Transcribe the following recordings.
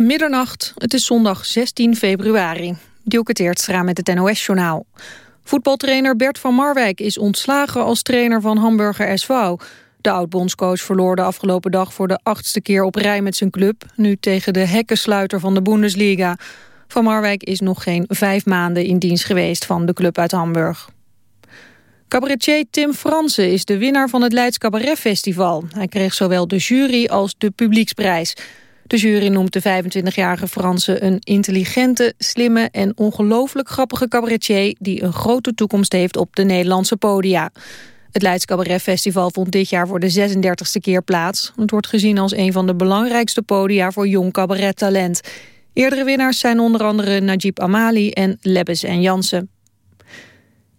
Middernacht, het is zondag 16 februari. Dielke Teertstra met het NOS-journaal. Voetbaltrainer Bert van Marwijk is ontslagen als trainer van Hamburger SV. De oud-bondscoach verloor de afgelopen dag voor de achtste keer op rij met zijn club... nu tegen de hekkensluiter van de Bundesliga. Van Marwijk is nog geen vijf maanden in dienst geweest van de club uit Hamburg. Cabaretier Tim Fransen is de winnaar van het Leids Cabaret Festival. Hij kreeg zowel de jury als de publieksprijs... De jury noemt de 25-jarige Franse een intelligente, slimme en ongelooflijk grappige cabaretier die een grote toekomst heeft op de Nederlandse podia. Het Leids Cabaret Festival vond dit jaar voor de 36e keer plaats. Het wordt gezien als een van de belangrijkste podia voor jong cabarettalent. Eerdere winnaars zijn onder andere Najib Amali en Lebbes en Jansen.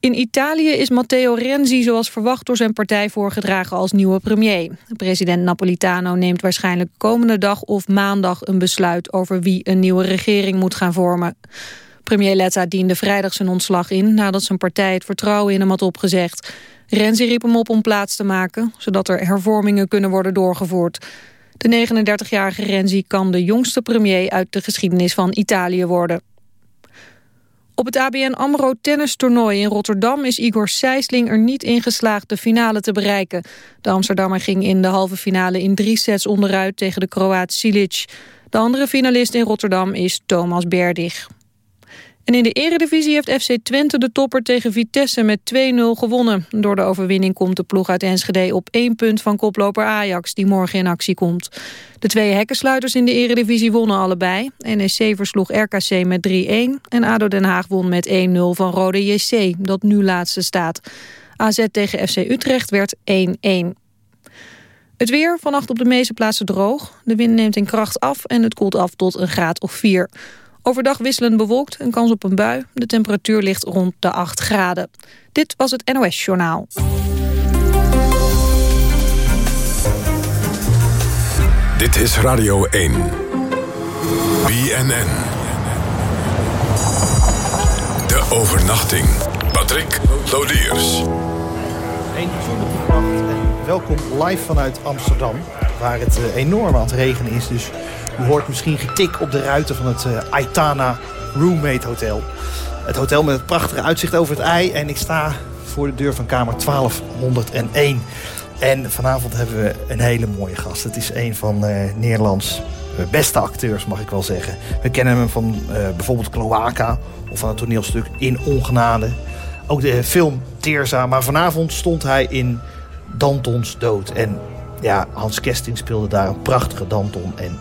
In Italië is Matteo Renzi zoals verwacht door zijn partij voorgedragen als nieuwe premier. President Napolitano neemt waarschijnlijk komende dag of maandag een besluit over wie een nieuwe regering moet gaan vormen. Premier Letta diende vrijdag zijn ontslag in nadat zijn partij het vertrouwen in hem had opgezegd. Renzi riep hem op om plaats te maken, zodat er hervormingen kunnen worden doorgevoerd. De 39-jarige Renzi kan de jongste premier uit de geschiedenis van Italië worden. Op het ABN AMRO tennistoernooi in Rotterdam is Igor Sijsling er niet in geslaagd de finale te bereiken. De Amsterdammer ging in de halve finale in drie sets onderuit tegen de Kroaat Silic. De andere finalist in Rotterdam is Thomas Berdig. En in de eredivisie heeft FC Twente de topper tegen Vitesse met 2-0 gewonnen. Door de overwinning komt de ploeg uit Enschede op één punt van koploper Ajax... die morgen in actie komt. De twee hekkensluiters in de eredivisie wonnen allebei. NEC versloeg RKC met 3-1 en ADO Den Haag won met 1-0 van Rode JC... dat nu laatste staat. AZ tegen FC Utrecht werd 1-1. Het weer, vannacht op de meeste plaatsen droog. De wind neemt in kracht af en het koelt af tot een graad of 4. Overdag wisselend bewolkt en kans op een bui. De temperatuur ligt rond de 8 graden. Dit was het NOS Journaal. Dit is Radio 1. BNN. De overnachting. Patrick Lodiers. Een bijzondere nacht en welkom live vanuit Amsterdam. Waar het eh, enorm aan het regenen is. Dus u hoort misschien getik op de ruiten van het uh, Aitana Roommate Hotel. Het hotel met het prachtige uitzicht over het ei. En ik sta voor de deur van kamer 1201. En vanavond hebben we een hele mooie gast. Het is een van uh, Nederlands eh, beste acteurs, mag ik wel zeggen. We kennen hem van bijvoorbeeld Cloaca of van het toneelstuk In Ongenade. Ook de film Teerza. Maar vanavond stond hij in Dantons Dood. En ja, Hans Kesting speelde daar een prachtige Danton. En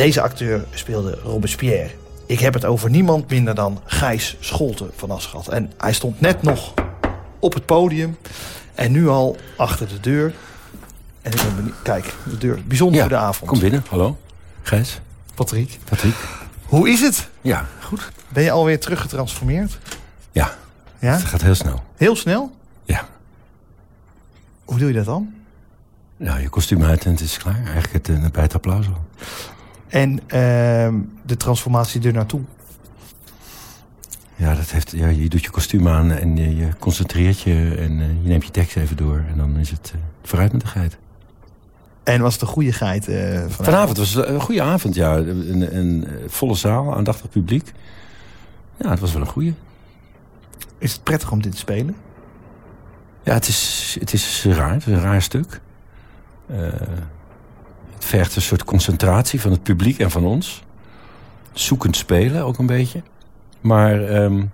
deze acteur speelde Robespierre. Ik heb het over niemand minder dan Gijs Scholten van Aschat. En hij stond net nog op het podium en nu al achter de deur. En ik ben benieuwd. Kijk, de deur. Bijzonder ja, goede avond. Kom binnen. Hallo. Gijs. Patrick. Patrick. Hoe is het? Ja, goed. Ben je alweer teruggetransformeerd? Ja. Ja? Het gaat heel snel. Heel snel? Ja. Hoe doe je dat dan? Nou, je kostuum uit en het is klaar. Eigenlijk het, uh, bij het applaus al. En uh, de transformatie er naartoe? Ja, dat heeft, ja, je doet je kostuum aan en je, je concentreert je en uh, je neemt je tekst even door. En dan is het uh, vooruit met de geit. En was het een goede geit uh, vanavond? Vanavond was het een goede avond, ja. Een, een volle zaal, aandachtig publiek. Ja, het was wel een goede. Is het prettig om dit te spelen? Ja, het is, het is raar. Het is een raar stuk. Het vergt een soort concentratie van het publiek en van ons. Zoekend spelen ook een beetje. Maar um,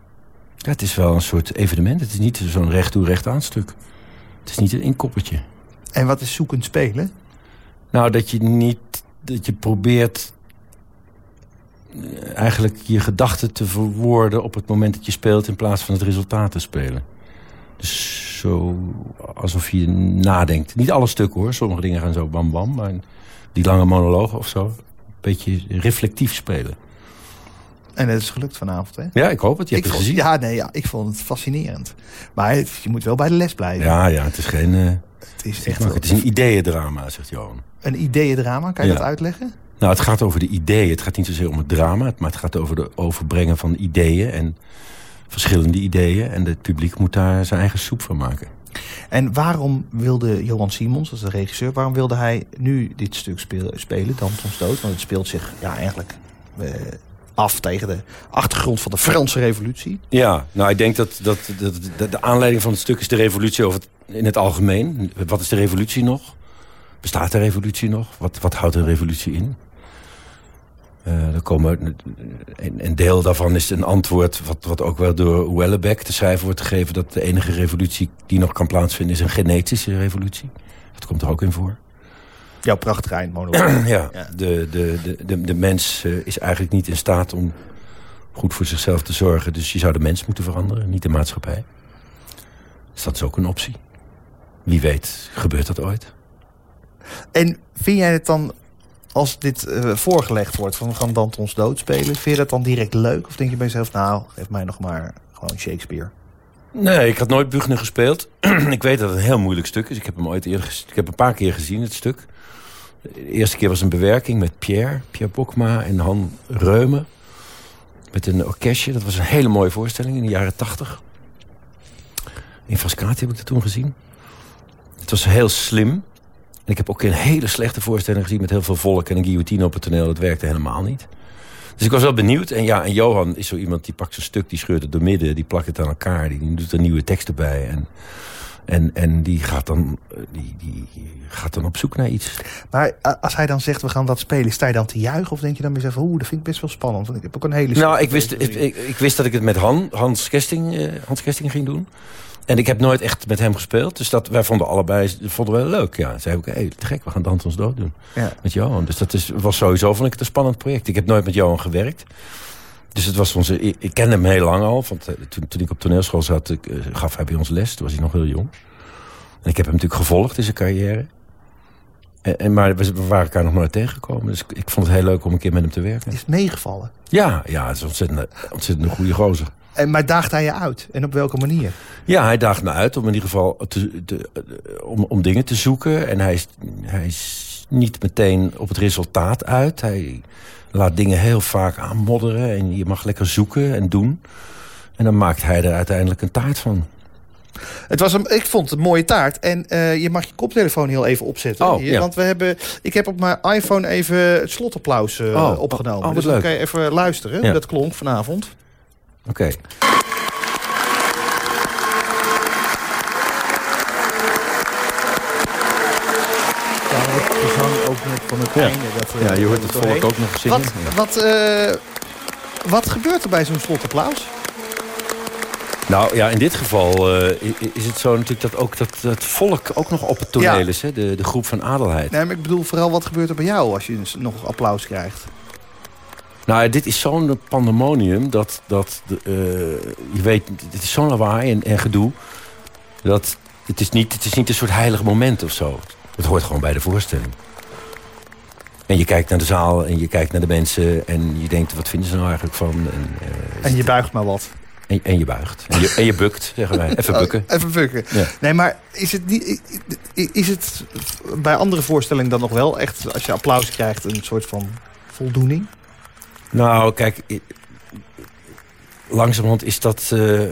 ja, het is wel een soort evenement. Het is niet zo'n recht toe recht aan stuk. Het is niet een inkoppertje. En wat is zoekend spelen? Nou, dat je niet... Dat je probeert eigenlijk je gedachten te verwoorden op het moment dat je speelt... in plaats van het resultaat te spelen. Dus zo alsof je nadenkt. Niet alle stukken hoor. Sommige dingen gaan zo bam bam. Maar die lange monologen of zo. Een beetje reflectief spelen. En het is gelukt vanavond, hè? Ja, ik hoop het. Je hebt ik het vond, gezien. Ja, nee, ja, ik vond het fascinerend. Maar het, je moet wel bij de les blijven. Ja, ja, het is geen... Uh, het is echt het is een ideeëndrama, zegt Johan. Een ideeëndrama? Kan je Ja. dat uitleggen? Nou, het gaat over de ideeën. Het gaat niet zozeer om het drama. Maar het gaat over de overbrengen van ideeën. En verschillende ideeën. En het publiek moet daar zijn eigen soep van maken. En waarom wilde Johan Simons, de regisseur... waarom wilde hij nu dit stuk spelen, Dantons Dood? Want het speelt zich ja, eigenlijk af tegen de achtergrond van de Franse revolutie. Ja, nou ik denk dat, dat, dat, de aanleiding van het stuk is de revolutie het, in het algemeen. Wat is de revolutie nog? Bestaat de revolutie nog? Wat, wat houdt een revolutie in? Uh, er komen, een, een, deel daarvan is een antwoord... wat, wat ook wel door Wellebeck te schrijven wordt gegeven... dat de enige revolutie die nog kan plaatsvinden... is een genetische revolutie. Dat komt er ook in voor. Jouw prachtige monoloog. ja, ja, De, de, de, de, de mens uh, is eigenlijk niet in staat om goed voor zichzelf te zorgen. Dus je zou de mens moeten veranderen, niet de maatschappij. Dus dat is ook een optie. Wie weet gebeurt dat ooit. En vind jij het dan, als dit uh, voorgelegd wordt... van we gaan Dantons dood spelen... vind je dat dan direct leuk? Of denk je bij jezelf, nou, geef mij nog maar gewoon Shakespeare? Nee, ik had nooit Buchner gespeeld. ik weet dat het een heel moeilijk stuk is. Ik heb hem ooit eerder ik heb een paar keer gezien, het stuk. De eerste keer was een bewerking met Pierre, Pierre Bokma en Han Reume. Met een orkestje. Dat was een hele mooie voorstelling in de jaren tachtig. In Frascati heb ik dat toen gezien. Het was heel slim. En ik heb ook een hele slechte voorstelling gezien... met heel veel volk en een guillotine op het toneel. Dat werkte helemaal niet. Dus ik was wel benieuwd. En ja, en Johan is zo iemand die pakt zijn stuk, die scheurt het door midden... die plakt het aan elkaar, die doet er nieuwe teksten bij. En en, en die, gaat dan, die, die gaat dan op zoek naar iets. Maar als hij dan zegt, we gaan dat spelen, sta je dan te juichen? Of denk je dan weer even, oeh, dat vind ik best wel spannend. Want ik heb ook een hele... Nou, ik wist, ik, ik, wist dat ik het met Han, Hans, Kesting, uh, Hans Kesting ging doen. En ik heb nooit echt met hem gespeeld. Dus dat, wij vonden allebei vonden we leuk. Ja, zei ook, hey, te gek, we gaan Dans ons dood doen. Ja. Met Johan. Dus dat is, was sowieso, vond ik het een spannend project. Ik heb nooit met Johan gewerkt. Dus het was onze, ik, kende hem heel lang al. Want uh, toen, toen ik op toneelschool zat, uh, gaf hij bij ons les. Toen was hij nog heel jong. En ik heb hem natuurlijk gevolgd in zijn carrière. En, maar we, waren elkaar nog nooit tegengekomen. Dus ik vond het heel leuk om een keer met hem te werken. Is meegevallen? Ja, ja het is ontzettend, ontzettend een goede gozer. En, maar daagt hij je uit? En op welke manier? Ja, hij daagt me uit om in ieder geval te, te, om, om dingen te zoeken. En hij is, hij is niet meteen op het resultaat uit. Hij laat dingen heel vaak aanmodderen. En je mag lekker zoeken en doen. En dan maakt hij er uiteindelijk een taart van. Het was een, ik vond het een mooie taart. En uh, je mag je koptelefoon heel even opzetten. Oh, ja. Want we hebben, ik heb op mijn iPhone even het slotapplaus uh, oh, opgenomen. Oh, dus dan kan je even luisteren hoe dat klonk vanavond. Oké. Okay. ook net van het ja. einde. Dat, uh, ja, je hoort het volk ook nog zingen. Wat, wat, uh, wat gebeurt er bij zo'n slotapplaus? Nou ja, in dit geval uh, is het zo natuurlijk dat ook dat het volk ook nog op het toneel is. Hè? De, de groep van adelheid. Nee, maar ik bedoel vooral wat gebeurt er bij jou als je nog applaus krijgt? Nou, dit is zo'n pandemonium dat, dat uh, je weet, dit is zo'n lawaai en, en gedoe. Dat het is, niet, het is niet een soort heilig moment of zo. Het hoort gewoon bij de voorstelling. En je kijkt naar de zaal en je kijkt naar de mensen en je denkt, wat vinden ze nou eigenlijk van? En, uh, en je buigt maar wat. En, en je buigt. En je, en je bukt, zeggen wij. Even oh, bukken. even bukken. Ja. Nee, maar is het, niet, is het bij andere voorstellingen dan nog wel echt... als je applaus krijgt, een soort van voldoening? Nou, kijk... Langzamerhand is dat... Uh,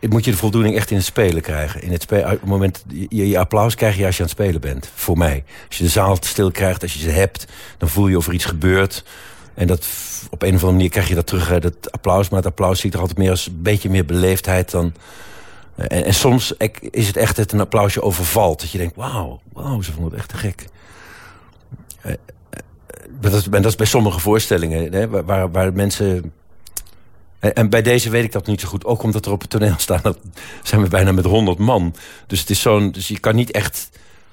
moet je de voldoening echt in het spelen krijgen. In het, spelen, op het moment, je, je applaus krijg je als je aan het spelen bent. Voor mij. Als je de zaal stil krijgt, als je ze hebt... dan voel je of er iets gebeurt. En dat, op een of andere manier krijg je dat terug, dat applaus. Maar het applaus ziet er altijd meer als een beetje meer beleefdheid dan... En, en soms is het echt dat een applausje overvalt. Dat je denkt, wauw, wauw, ze vonden het echt te gek. Dat is, dat is bij sommige voorstellingen, hè, waar, waar mensen... En bij deze weet ik dat niet zo goed. Ook omdat er op het toneel staan, dat zijn we bijna met honderd man. Dus, het is zo'n, dus je kan niet echt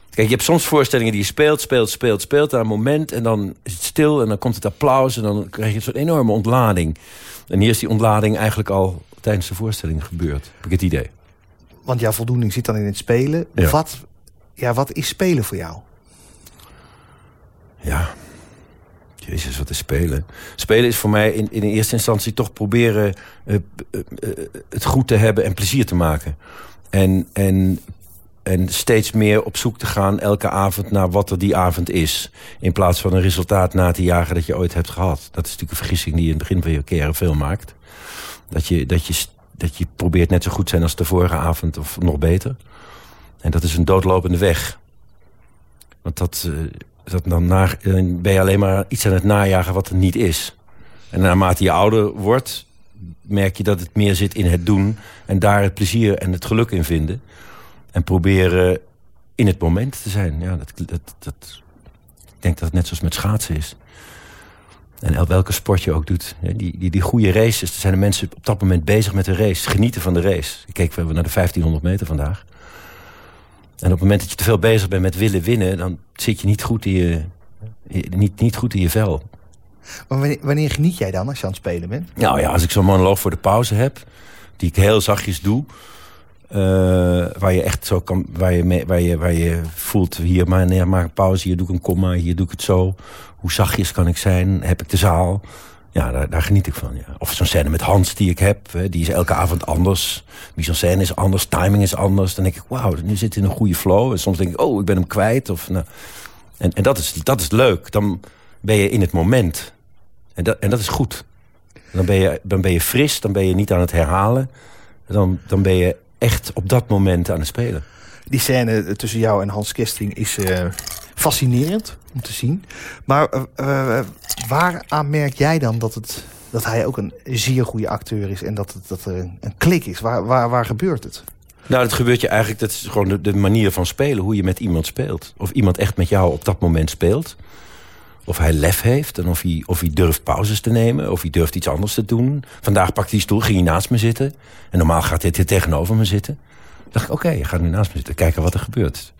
Kijk, je hebt soms voorstellingen die je speelt, speelt, speelt, speelt... aan een moment en dan is het stil en dan komt het applaus... en dan krijg je een soort enorme ontlading. En hier is die ontlading eigenlijk al tijdens de voorstelling gebeurd. Heb ik het idee. Want jouw voldoening zit dan in het spelen. Wat, ja, wat is spelen voor jou? Ja, Jezus, wat is spelen? Spelen is voor mij in, in eerste instantie toch proberen uh, uh, uh, het goed te hebben en plezier te maken. En, en en steeds meer op zoek te gaan elke avond naar wat er die avond is. In plaats van een resultaat na te jagen dat je ooit hebt gehad. Dat is natuurlijk een vergissing die je in het begin van je carrière veel maakt. Dat je, dat, je, dat je probeert net zo goed zijn als de vorige avond of nog beter. En dat is een doodlopende weg. Want dat, dat dan, na, ben je alleen maar iets aan het najagen wat er niet is. En naarmate je ouder wordt, merk je dat het meer zit in het doen... en daar het plezier en het geluk in vinden. En proberen in het moment te zijn. Ja, dat, dat, dat, ik denk dat het net zoals met schaatsen is. En welke sport je ook doet. Die, die, die goede races, er zijn de mensen op dat moment bezig met de race. Genieten van de race. Ik keek naar de 1500 meter vandaag. En op het moment dat je te veel bezig bent met willen winnen... dan zit je niet goed in je, niet, niet goed in je vel. Maar wanneer, wanneer geniet jij dan als je aan het spelen bent? Nou ja, als ik zo'n monoloog voor de pauze heb... die ik heel zachtjes doe... Uh, waar je echt zo kan, waar je, mee, waar je, waar je voelt, hier maar, nee, maak een pauze, hier doe ik een komma, hier doe ik het zo. Hoe zachtjes kan ik zijn? Heb ik de zaal? Ja, daar, daar geniet ik van. Ja. Of zo'n scène met Hans die ik heb, die is elke avond anders. Mise scène is anders, timing is anders. Dan denk ik, wauw, nu zit in een goede flow. En soms denk ik, oh, ik ben hem kwijt. Of, nou. En, en dat, is, dat is leuk. Dan ben je in het moment. En dat, en dat is goed. Dan ben, je, dan ben je fris, dan ben je niet aan het herhalen. Dan, dan ben je echt op dat moment aan het spelen. Die scène tussen jou en Hans Kesting is uh, fascinerend om te zien. Maar uh, waaraan merk jij dan dat, het, dat hij ook een zeer goede acteur is... en dat, het, dat er een klik is? Waar, waar, waar gebeurt het? Nou, dat gebeurt je eigenlijk, dat is gewoon de, manier van spelen, hoe je met iemand speelt. Of iemand echt met jou op dat moment speelt. Of hij lef heeft en of hij, of hij durft pauzes te nemen. Of hij durft iets anders te doen. Vandaag pakte hij stoel, ging hij naast me zitten. En normaal gaat hij tegenover me zitten. Dan dacht ik, oké, okay, je gaat nu naast me zitten, kijken wat er gebeurt.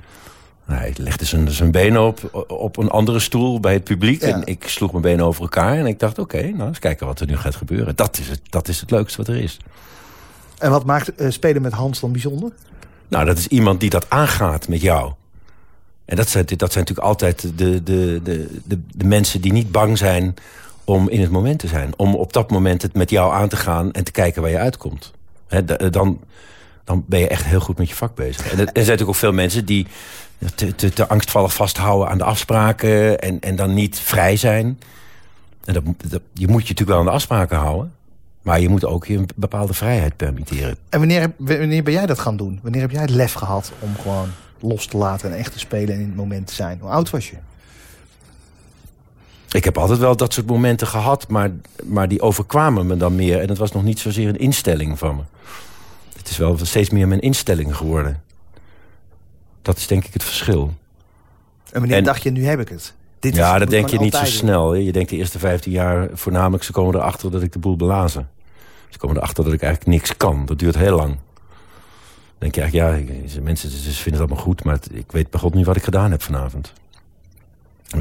Hij legde zijn, zijn benen op, op een andere stoel bij het publiek. En ik sloeg mijn benen over elkaar. En ik dacht, oké, nou eens kijken wat er nu gaat gebeuren. Dat is het, dat is het leukste wat er is. En wat maakt uh, spelen met Hans dan bijzonder? Nou, dat is iemand die dat aangaat met jou. En dat zijn, dat zijn natuurlijk altijd de, de, de, de, de mensen die niet bang zijn om in het moment te zijn. Om op dat moment het met jou aan te gaan en te kijken waar je uitkomt. dan, dan ben je echt heel goed met je vak bezig. En er zijn natuurlijk ook veel mensen die te, te, te angstvallig vasthouden aan de afspraken... en, en dan niet vrij zijn. En dat, je moet je natuurlijk wel aan de afspraken houden... maar je moet ook je een bepaalde vrijheid permitteren. En wanneer, wanneer ben jij dat gaan doen? Wanneer heb jij het lef gehad om gewoon los te laten... en echt te spelen en in het moment te zijn? Hoe oud was je? Ik heb altijd wel dat soort momenten gehad, maar, maar die overkwamen me dan meer. En dat was nog niet zozeer een instelling van me. Het is wel steeds meer mijn instelling geworden. Dat is denk ik het verschil. En wanneer dacht je, nu heb ik het? Dit ja, dat denk je niet zo snel. Je denkt de eerste 15 jaar voornamelijk... ze komen erachter dat ik de boel belazen. Ze komen erachter dat ik eigenlijk niks kan. Dat duurt heel lang. Dan denk je eigenlijk, ja, mensen ze vinden het allemaal goed... maar ik weet bij God niet wat ik gedaan heb vanavond.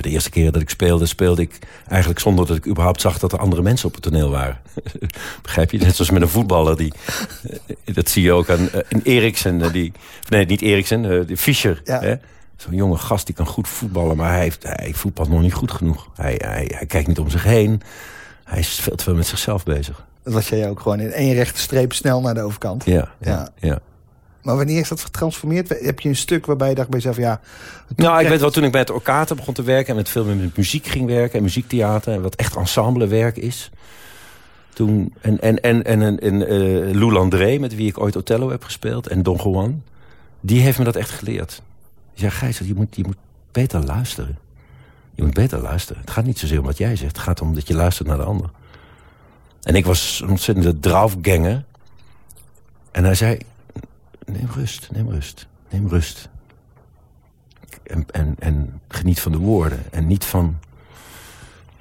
De eerste keer dat ik speelde, speelde ik eigenlijk zonder dat ik überhaupt zag dat er andere mensen op het toneel waren. Begrijp je? Net zoals met een voetballer. Die, eh, dat zie je ook aan uh, Eriksen. Uh, die, nee, niet Eriksen, die Fischer. Ja. Zo'n jonge gast die kan goed voetballen, maar hij, heeft, hij voetbalt nog niet goed genoeg. Hij, hij, hij kijkt niet om zich heen. Hij is veel te veel met zichzelf bezig. Dat was jij ook gewoon in één rechte streep snel naar de overkant. ja. ja. ja. Maar wanneer is dat getransformeerd? Heb je een stuk waarbij je dacht bij jezelf... ja. Nou, ik weet wel, toen ik bij het Orkater begon te werken... en met veel met muziek ging werken en muziektheater... en wat echt ensemblewerk is... Toen, en en, en, en, en, uh, Lou Landré, met wie ik ooit Othello heb gespeeld... en Don Juan, die heeft me dat echt geleerd. Zei, Gijs, je moet, je moet beter luisteren. Je moet beter luisteren. Het gaat niet zozeer om wat jij zegt. Het gaat om dat je luistert naar de ander. En ik was een ontzettende draafganger. En hij zei, neem rust, neem rust, neem rust. En, en, en geniet van de woorden en niet van...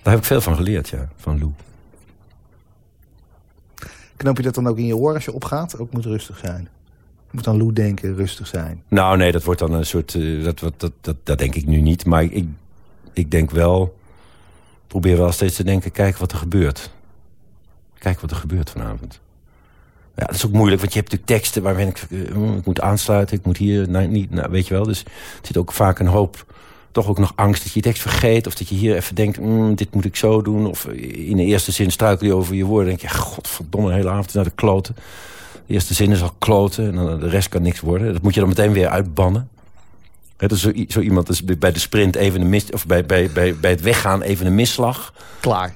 Daar heb ik veel van geleerd, ja, van Lou. Knoop je dat dan ook in je oor als je opgaat? Ook moet rustig zijn. Moet aan Lou denken, rustig zijn. Nou, nee, dat wordt dan een soort... Uh, dat, dat, dat, dat, denk ik nu niet. Maar ik, ik denk wel... Probeer wel steeds te denken, kijk wat er gebeurt. Kijk wat er gebeurt vanavond. Ja, dat is ook moeilijk, want je hebt natuurlijk teksten waarin ik, uh, ik moet aansluiten, ik moet hier, niet, nou, weet je wel. Dus er zit ook vaak een hoop, toch ook nog angst dat je je tekst vergeet. Of dat je hier even denkt, mm, dit moet ik zo doen. Of in de eerste zin struikel je over je woorden. denk je, godverdomme, de hele avond naar de kloten. De eerste zin is al kloten en dan, de rest kan niks worden. Dat moet je dan meteen weer uitbannen. He, dus zo, zo, iemand is bij de sprint even een mis, of bij, bij, bij, bij het weggaan even een misslag. Klaar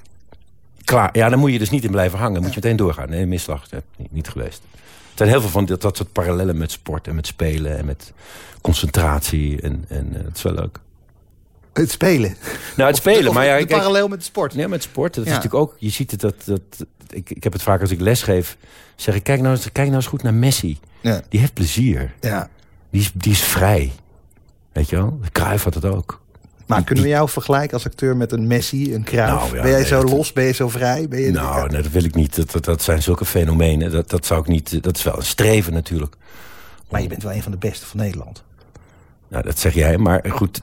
klaar. Ja, dan moet je dus niet in blijven hangen. Dan moet je meteen doorgaan. Nee, misslag. Dat niet, niet geweest. Er zijn heel veel van dat, dat soort parallellen met sport en met spelen en met concentratie. En, en uh, het is wel leuk. Het spelen. Nou, het spelen, maar ja... Kijk, parallel met de sport. Ja, met sport. Dat Ja. is natuurlijk ook... Je ziet het dat... dat ik, ik heb het vaak als ik les geef... Zeg ik, kijk nou, eens- kijk nou eens goed naar Messi. Ja. Die heeft plezier. ja. Die is, die is vrij. Weet je wel? Cruijff had het ook. Maar kunnen we jou vergelijken als acteur met een Messi, een Cruijff? Nou, ja, ben jij zo los? Ben je zo vrij? Ben je Nou, nee, dat wil ik niet. Dat, dat, dat zijn zulke fenomenen. Dat, dat zou ik niet... Dat is wel een streven natuurlijk. Maar je bent wel een van de beste van Nederland. Nou, dat zeg jij. Maar goed,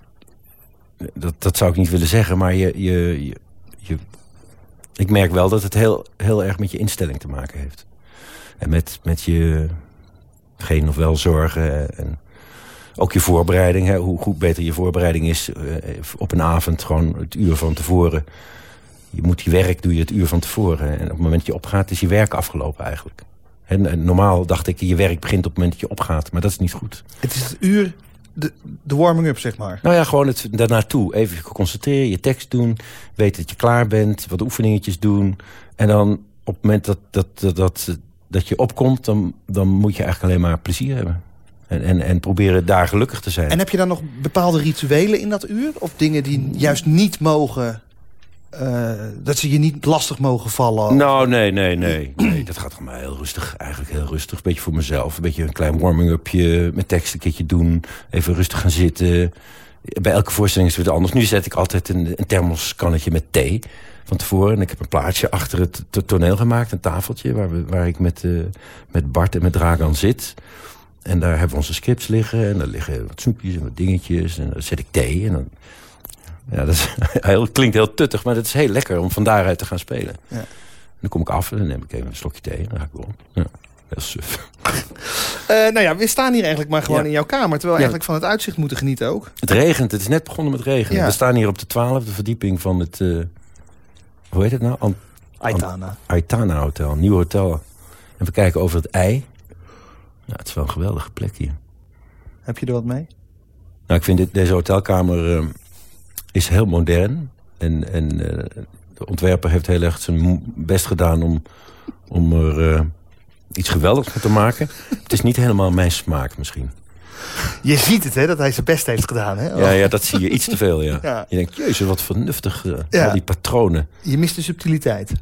dat, dat zou ik niet willen zeggen. Maar je, je, je, je- ik merk wel dat het heel, heel erg met je instelling te maken heeft. En met, met je geen of wel zorgen. En ook je voorbereiding. Hè, hoe goed beter je voorbereiding is eh, op een avond. Gewoon het uur van tevoren. Je moet je werk doe je het uur van tevoren. En op het moment dat je opgaat is je werk afgelopen eigenlijk. En, en normaal dacht ik, je werk begint op het moment dat je opgaat. Maar dat is niet goed. Het is het uur, de, de warming-up, zeg maar. Nou ja, gewoon het daarnaartoe. Even concentreren, je tekst doen. Weten dat je klaar bent. Wat oefeningetjes doen. En dan op het moment dat, dat, dat, dat, dat je opkomt... Dan, dan moet je eigenlijk alleen maar plezier hebben. En, en, en proberen daar gelukkig te zijn. En heb je dan nog bepaalde rituelen in dat uur? Of dingen die juist niet mogen... eh, dat ze je niet lastig mogen vallen? Nou, nee, nee, nee. nee dat gaat allemaal heel rustig. Eigenlijk heel rustig. Een beetje voor mezelf. Een beetje een klein warming-upje. Mijn tekst een keertje doen. Even rustig gaan zitten. Bij elke voorstelling is het weer anders. Nu zet ik altijd een, een thermoskannetje met thee van tevoren. En ik heb een plaatje achter het to- toneel gemaakt. Een tafeltje waar, we, waar ik met, eh, met Bart en met Dragan zit. En daar hebben we onze scripts liggen. En daar liggen wat snoepjes en wat dingetjes. En dan zet ik thee. En dan, ja, dat is heel, klinkt heel tuttig, maar dat is heel lekker om van daaruit te gaan spelen. Ja. En dan kom ik af en dan neem ik even een slokje thee. En dan ga ik door. Ja, heel suf. Eh, nou ja, we staan hier eigenlijk maar gewoon Ja. in jouw kamer. Terwijl we eigenlijk van het uitzicht moeten genieten ook. Het regent, het is net begonnen met regenen. We staan hier op de twaalfde verdieping van het... eh, hoe heet het nou? Aitana. Aitana Hotel, een nieuw hotel. En we kijken over het ei. Ja, het is wel een geweldige plek hier. Heb je er wat mee? Nou, ik vind dit, deze hotelkamer eh, is heel modern. En, en eh, de ontwerper heeft heel erg zijn best gedaan om, om er eh, iets geweldigs van te maken. het is niet helemaal mijn smaak misschien. Je ziet het, hè, dat hij zijn best heeft gedaan. Hè? Ja, ja, dat zie je iets te veel, ja. Ja. Je denkt, jezus, wat vernuftig. eh, Ja. Al die patronen. Je mist de subtiliteit.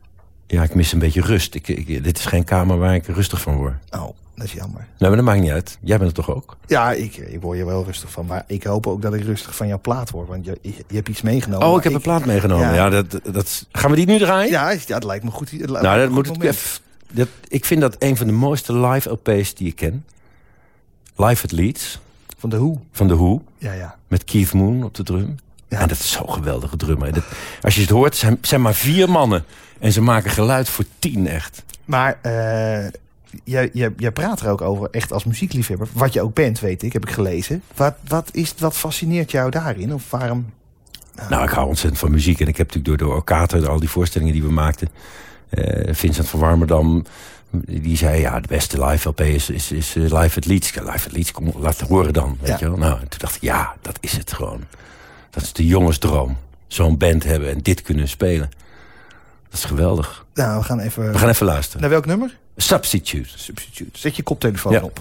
Ja, ik mis een beetje rust. Ik, ik- dit is geen kamer waar ik rustig van word. Oh, dat is jammer. Nou, maar dat maakt niet uit. Jij bent er toch ook? Ja, ik, ik word je wel rustig van. Maar ik hoop ook dat ik rustig van jouw plaat word. Want je, je, hebt iets meegenomen. Oh, ik heb een plaat meegenomen. Ja. Ja, dat, dat, gaan we die nu draaien? Ja, ja, dat lijkt me goed. het lijkt Nou, dat moet ik even. Dat, ik vind dat een van de mooiste live LP's die ik ken. Live at Leeds Van de hoe? van The Who. Ja, ja. Met Keith Moon op de drum. Ja. En dat is zo'n geweldige drummer. Dat, als je het hoort, zijn, zijn maar vier mannen. En ze maken geluid voor tien echt. Maar eh, jij, jij, jij praat er ook over, echt als muziekliefhebber. Wat je ook bent, weet ik, heb ik gelezen. Wat, wat, is, wat fascineert jou daarin? Of waarom... Nou, ik hou ontzettend van muziek. En ik heb natuurlijk door, door Orkater, al die voorstellingen die we maakten... eh, Vincent van Warmerdam, die zei... ja, de beste live LP is, is, is eh, Live at Leeds. Live at Leeds, kom, laat het horen dan. Weet Ja. je wel? Nou, en toen dacht ik, ja, dat is het gewoon. Dat is de jongensdroom. Zo'n band hebben en dit kunnen spelen. Dat is geweldig. Nou, we gaan even... We gaan even luisteren. Naar welk nummer? Substitute. Substitute. Zet je koptelefoon Ja. op.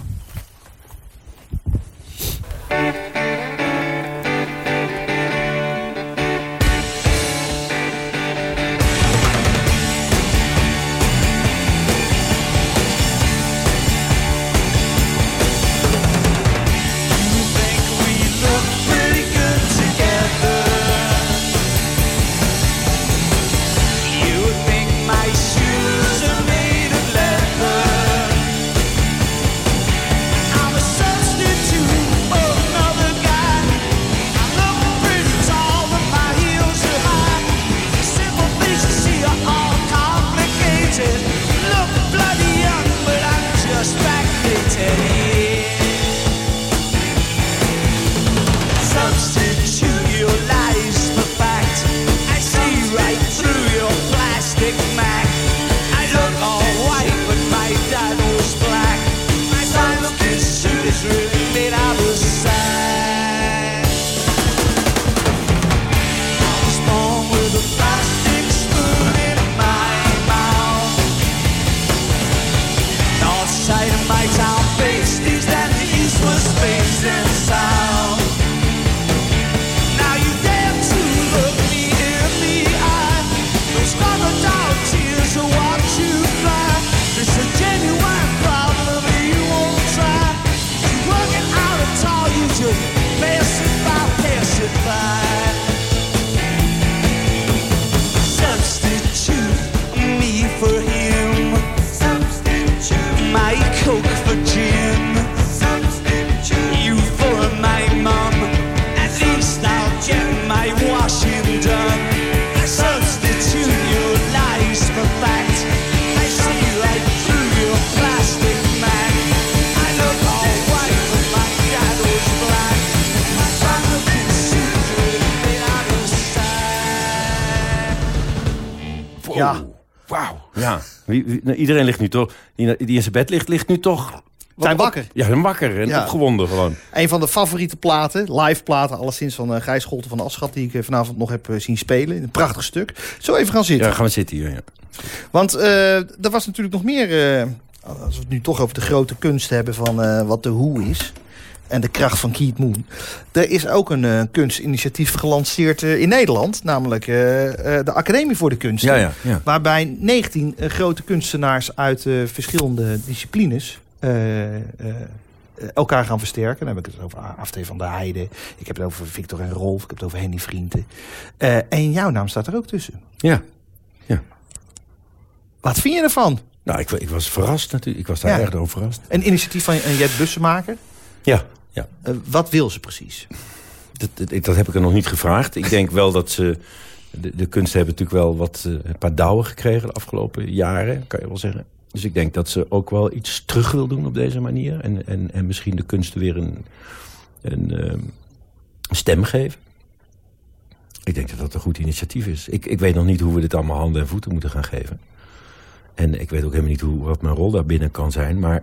Ja. Wauw. Ja. Wie, wie- nou, iedereen ligt nu toch... Die, die in zijn bed ligt, ligt nu toch... Zijn wakker. Ja, zijn wakker en Ja. opgewonden gewoon. Een van de favoriete platen, live platen, alleszins van eh, Gijs Scholten van Aschat... die ik eh, vanavond nog heb eh, zien spelen. Een prachtig stuk. Zo even gaan zitten. Ja, gaan we zitten hier. Ja. Want er was natuurlijk nog meer... als we het nu toch over de grote kunst hebben van wat de Who is... en de kracht van Keith Moon. Er is ook een eh, kunstinitiatief gelanceerd eh, in Nederland. Namelijk eh, de Academie voor de Kunsten. Ja, ja, ja. Waarbij 19 eh, grote kunstenaars uit verschillende disciplines... elkaar gaan versterken. Dan heb ik het over Afte van der Heijden. Ik heb het over Victor en Rolf. Ik heb het over Henny Vrienden. En jouw naam staat er ook tussen. ja. Wat vind je ervan? Nou, ik, ik was verrast natuurlijk. Ik was daar Ja. erg door verrast. Een initiatief van Jet Bussemaker. Ja, ja. Eh, wat wil ze precies? Dat, dat, dat heb ik er nog niet gevraagd. Ik denk wel dat ze... De, de kunsten hebben natuurlijk wel wat, eh, een paar douwen gekregen de afgelopen jaren, kan je wel zeggen. Dus ik denk dat ze ook wel iets terug wil doen op deze manier. En, en, en misschien de kunsten weer een, een ehm, stem geven. Ik denk dat dat een goed initiatief is. Ik, ik weet nog niet hoe we dit allemaal handen en voeten moeten gaan geven. En ik weet ook helemaal niet hoe, wat mijn rol daarbinnen kan zijn. Maar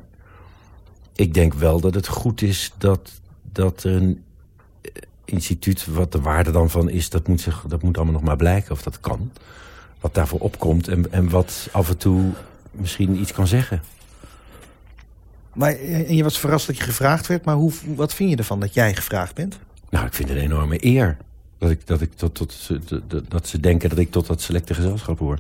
ik denk wel dat het goed is dat, dat een eh, instituut... wat de waarde dan van is, dat moet, zich, dat moet allemaal nog maar blijken of dat kan. Wat daarvoor opkomt en, en wat af en toe misschien iets kan zeggen. Maar eh, en je was verrast dat je gevraagd werd. Maar hoe, wat vind je ervan dat jij gevraagd bent? Nou, ik vind het een enorme eer. Dat, ik, dat, ik tot, tot, dat, dat ze denken dat ik tot dat selecte gezelschap hoor.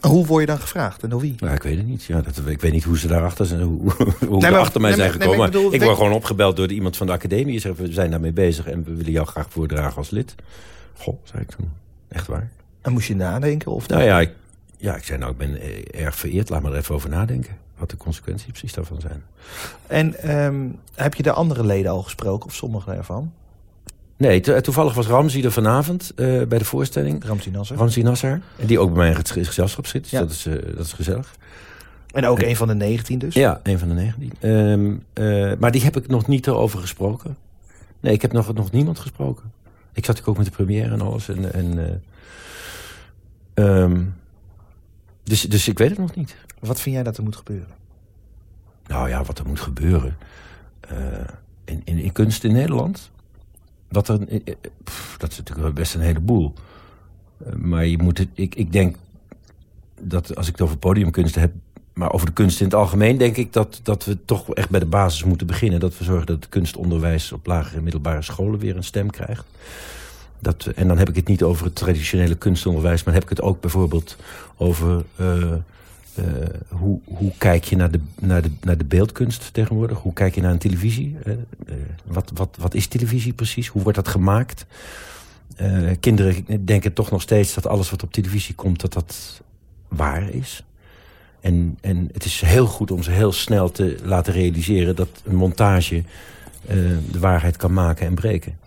Hoe word je dan gevraagd en door wie? Nou, ik weet het niet. Ja, dat, ik weet niet hoe ze daarachter zijn, hoe, hoe maar- achter mij nee, zijn maar- nee, gekomen. maar ik bedoel, ik weet- word gewoon opgebeld door iemand van de academie. Die zegt, we zijn daarmee bezig en we willen jou graag voordragen als lid. Goh, zei ik toen. Echt waar. En moest je nadenken? Of Nou ja, ik, ja, ik zei nou, ik ben eh, erg vereerd. Laat me er even over nadenken. Wat de consequenties precies daarvan zijn. En ehm, heb je de andere leden al gesproken? Of sommige ervan? Nee, to- toevallig was Ramzi er vanavond eh, bij de voorstelling. Ramzi Nasser. Ramzi Nassar. Die ook bij mij in het gezelschap zit. Dus Ja. dat, is, eh, dat is gezellig. En ook een van de 19 dus? Ja, een van de 19. Ehm, eh, maar die heb ik nog niet erover gesproken. Nee, ik heb nog, nog niemand gesproken. Ik zat ook met de première en alles. En, en, eh, ehm, dus, dus ik weet het nog niet. Wat vind jij dat er moet gebeuren? Nou ja, wat er moet gebeuren. In, in, in kunst in Nederland. Dat, er, eh, eh, dat is natuurlijk best een heleboel. Eh, maar je moet het, ik, ik denk dat als ik het over podiumkunst heb. Maar over de kunst in het algemeen denk ik dat, dat we toch echt bij de basis moeten beginnen. Dat we zorgen dat het kunstonderwijs op lagere en middelbare scholen weer een stem krijgt. Dat, en dan heb ik het niet over het traditionele kunstonderwijs, maar heb ik het ook bijvoorbeeld over eh, hoe, hoe kijk je naar de, naar, de, naar de beeldkunst tegenwoordig? Hoe kijk je naar een televisie? Eh, eh, wat, wat, wat is televisie precies? Hoe wordt dat gemaakt? Kinderen denken toch nog steeds dat alles wat op televisie komt, dat dat waar is. En, en het is heel goed om ze heel snel te laten realiseren dat een montage de waarheid kan maken en breken.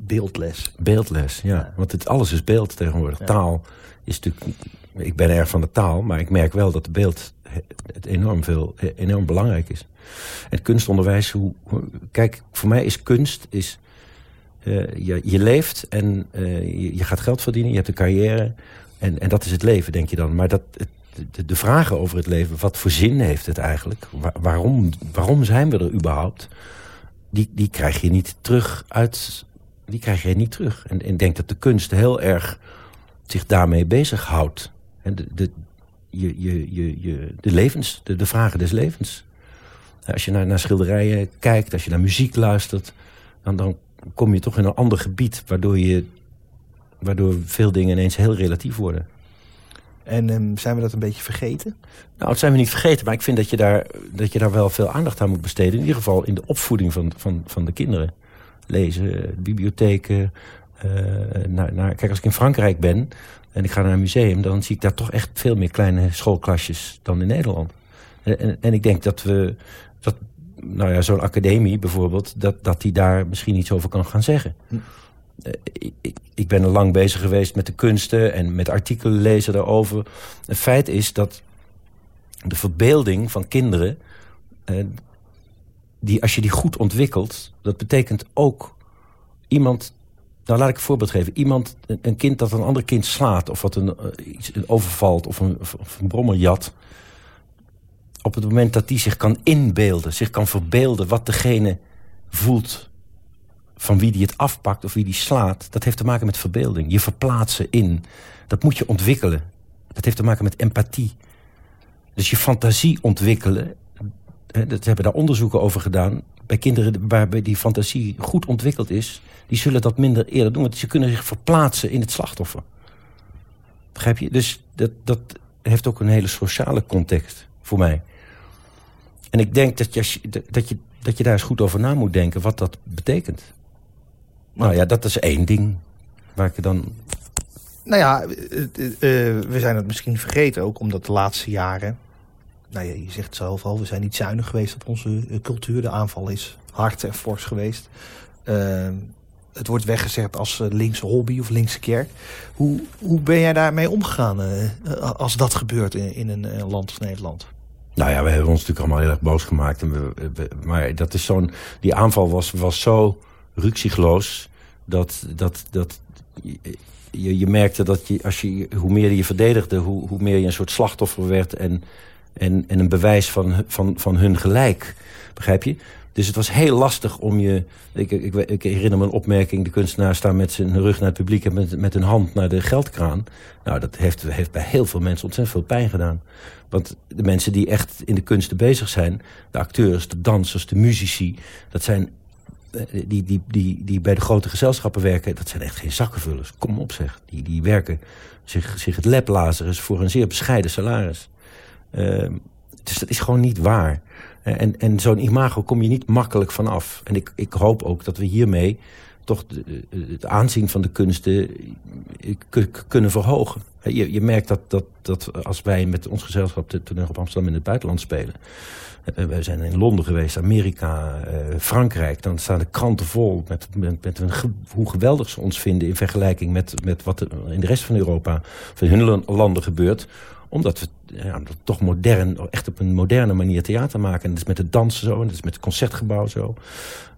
Beeldles. Beeldles, ja. Want het, alles is beeld tegenwoordig. Taal is natuurlijk... Ik ben erg van de taal, maar ik merk wel dat de beeld het enorm, veel, enorm belangrijk is. Het kunstonderwijs, hoe, kijk, voor mij is kunst... Is, eh, je, je leeft en eh, je, gaat geld verdienen, je hebt een carrière... En, en dat is het leven, denk je dan. Maar dat, het, de, vragen over het leven, wat voor zin heeft het eigenlijk? Wa- waarom, waarom zijn we er überhaupt? Die, die krijg je niet terug uit... Die krijg je niet terug. En en ik denk dat de kunst heel erg zich daarmee bezighoudt. En de, de, je, je, je, je, de, levens, de, de vragen des levens. Als je naar, naar schilderijen kijkt, als je naar muziek luistert... Dan, dan kom je toch in een ander gebied... waardoor, je, waardoor veel dingen ineens heel relatief worden. En ehm, zijn we dat een beetje vergeten? Nou, dat zijn we niet vergeten, maar ik vind dat je daar, dat je daar wel veel aandacht aan moet besteden. In ieder geval in de opvoeding van, van, van de kinderen. Lezen, bibliotheken. Eh, naar, naar, kijk, als ik in Frankrijk ben en ik ga naar een museum... dan zie ik daar toch echt veel meer kleine schoolklasjes dan in Nederland. En, en, en ik denk dat we... Dat, nou ja, zo'n academie bijvoorbeeld... Dat, dat die daar misschien iets over kan gaan zeggen. Eh, ik, ik, ik ben er lang bezig geweest met de kunsten... en met artikelen lezen daarover. Het feit is dat de verbeelding van kinderen... eh, die, als je die goed ontwikkelt... dat betekent ook iemand Nou, laat ik een voorbeeld geven. Iemand, een, kind dat een ander kind slaat... of wat een, eh, iets overvalt of een, of op het moment dat die zich kan inbeelden, zich kan verbeelden... wat degene voelt van wie die het afpakt of wie die slaat... dat heeft te maken met verbeelding. Je verplaatsen in. Dat moet je ontwikkelen. Dat heeft te maken met empathie. Dus je fantasie ontwikkelen... hè, dat hebben daar onderzoeken over gedaan... bij kinderen waarbij die fantasie goed ontwikkeld is... die zullen dat minder eerder doen. Want ze kunnen zich verplaatsen in het slachtoffer. Begrijp je? Dus dat, dat heeft ook een hele sociale context voor mij. En ik denk dat je, dat, je, dat je daar eens goed over na moet denken... wat dat betekent. Nou ja, dat is één ding waar ik dan... Nou ja, eh, we zijn het misschien vergeten ook omdat de laatste jaren... Nou ja, je zegt zelf al, we zijn niet zuinig geweest op onze eh, cultuur. De aanval is hard en fors geweest. Eh, het wordt weggezet als eh, linkse hobby of linkse kerk. Hoe, hoe ben jij daarmee omgegaan eh, als dat gebeurt in, in een eh, land als Nederland? Nou ja, we hebben ons natuurlijk allemaal heel erg boos gemaakt. En maar dat is zo'n... Die aanval was, was zo ruksigloos... dat, dat, dat je, je merkte dat je, als je, hoe meer je verdedigde... hoe, hoe meer je een soort slachtoffer werd... en, en, en een bewijs van, van, van hun gelijk. Begrijp je? Dus het was heel lastig om je... Ik, ik, ik herinner me een opmerking... de kunstenaar staat met zijn rug naar het publiek... en met, met een hand naar de geldkraan. Nou, dat heeft, heeft bij heel veel mensen ontzettend veel pijn gedaan. Want de mensen die echt in de kunsten bezig zijn... de acteurs, de dansers, de muzici... dat zijn eh, die, die, die, die bij de grote gezelschappen werken... dat zijn echt geen zakkenvullers. Kom op zeg. Die, die werken zich, zich het lep lazarus voor een zeer bescheiden salaris. Ehm, dus dat is gewoon niet waar. Eh, En, en zo'n imago kom je niet makkelijk vanaf. En ik, ik hoop ook dat we hiermee toch de- het aanzien van de kunsten eh, kunnen verhogen. Eh, Je, je merkt dat, dat, dat als wij met ons gezelschap de toneel op Amsterdam in het buitenland spelen... eh, We zijn in Londen geweest, Amerika, eh, Frankrijk. Dan staan de kranten vol met, met, met een hoe geweldig ze ons vinden... in vergelijking met, met wat in de rest van Europa, van hun lan- landen gebeurt omdat we ja, toch modern, echt op een moderne manier theater maken. En dat is met het dansen zo, en dat is met het concertgebouw zo.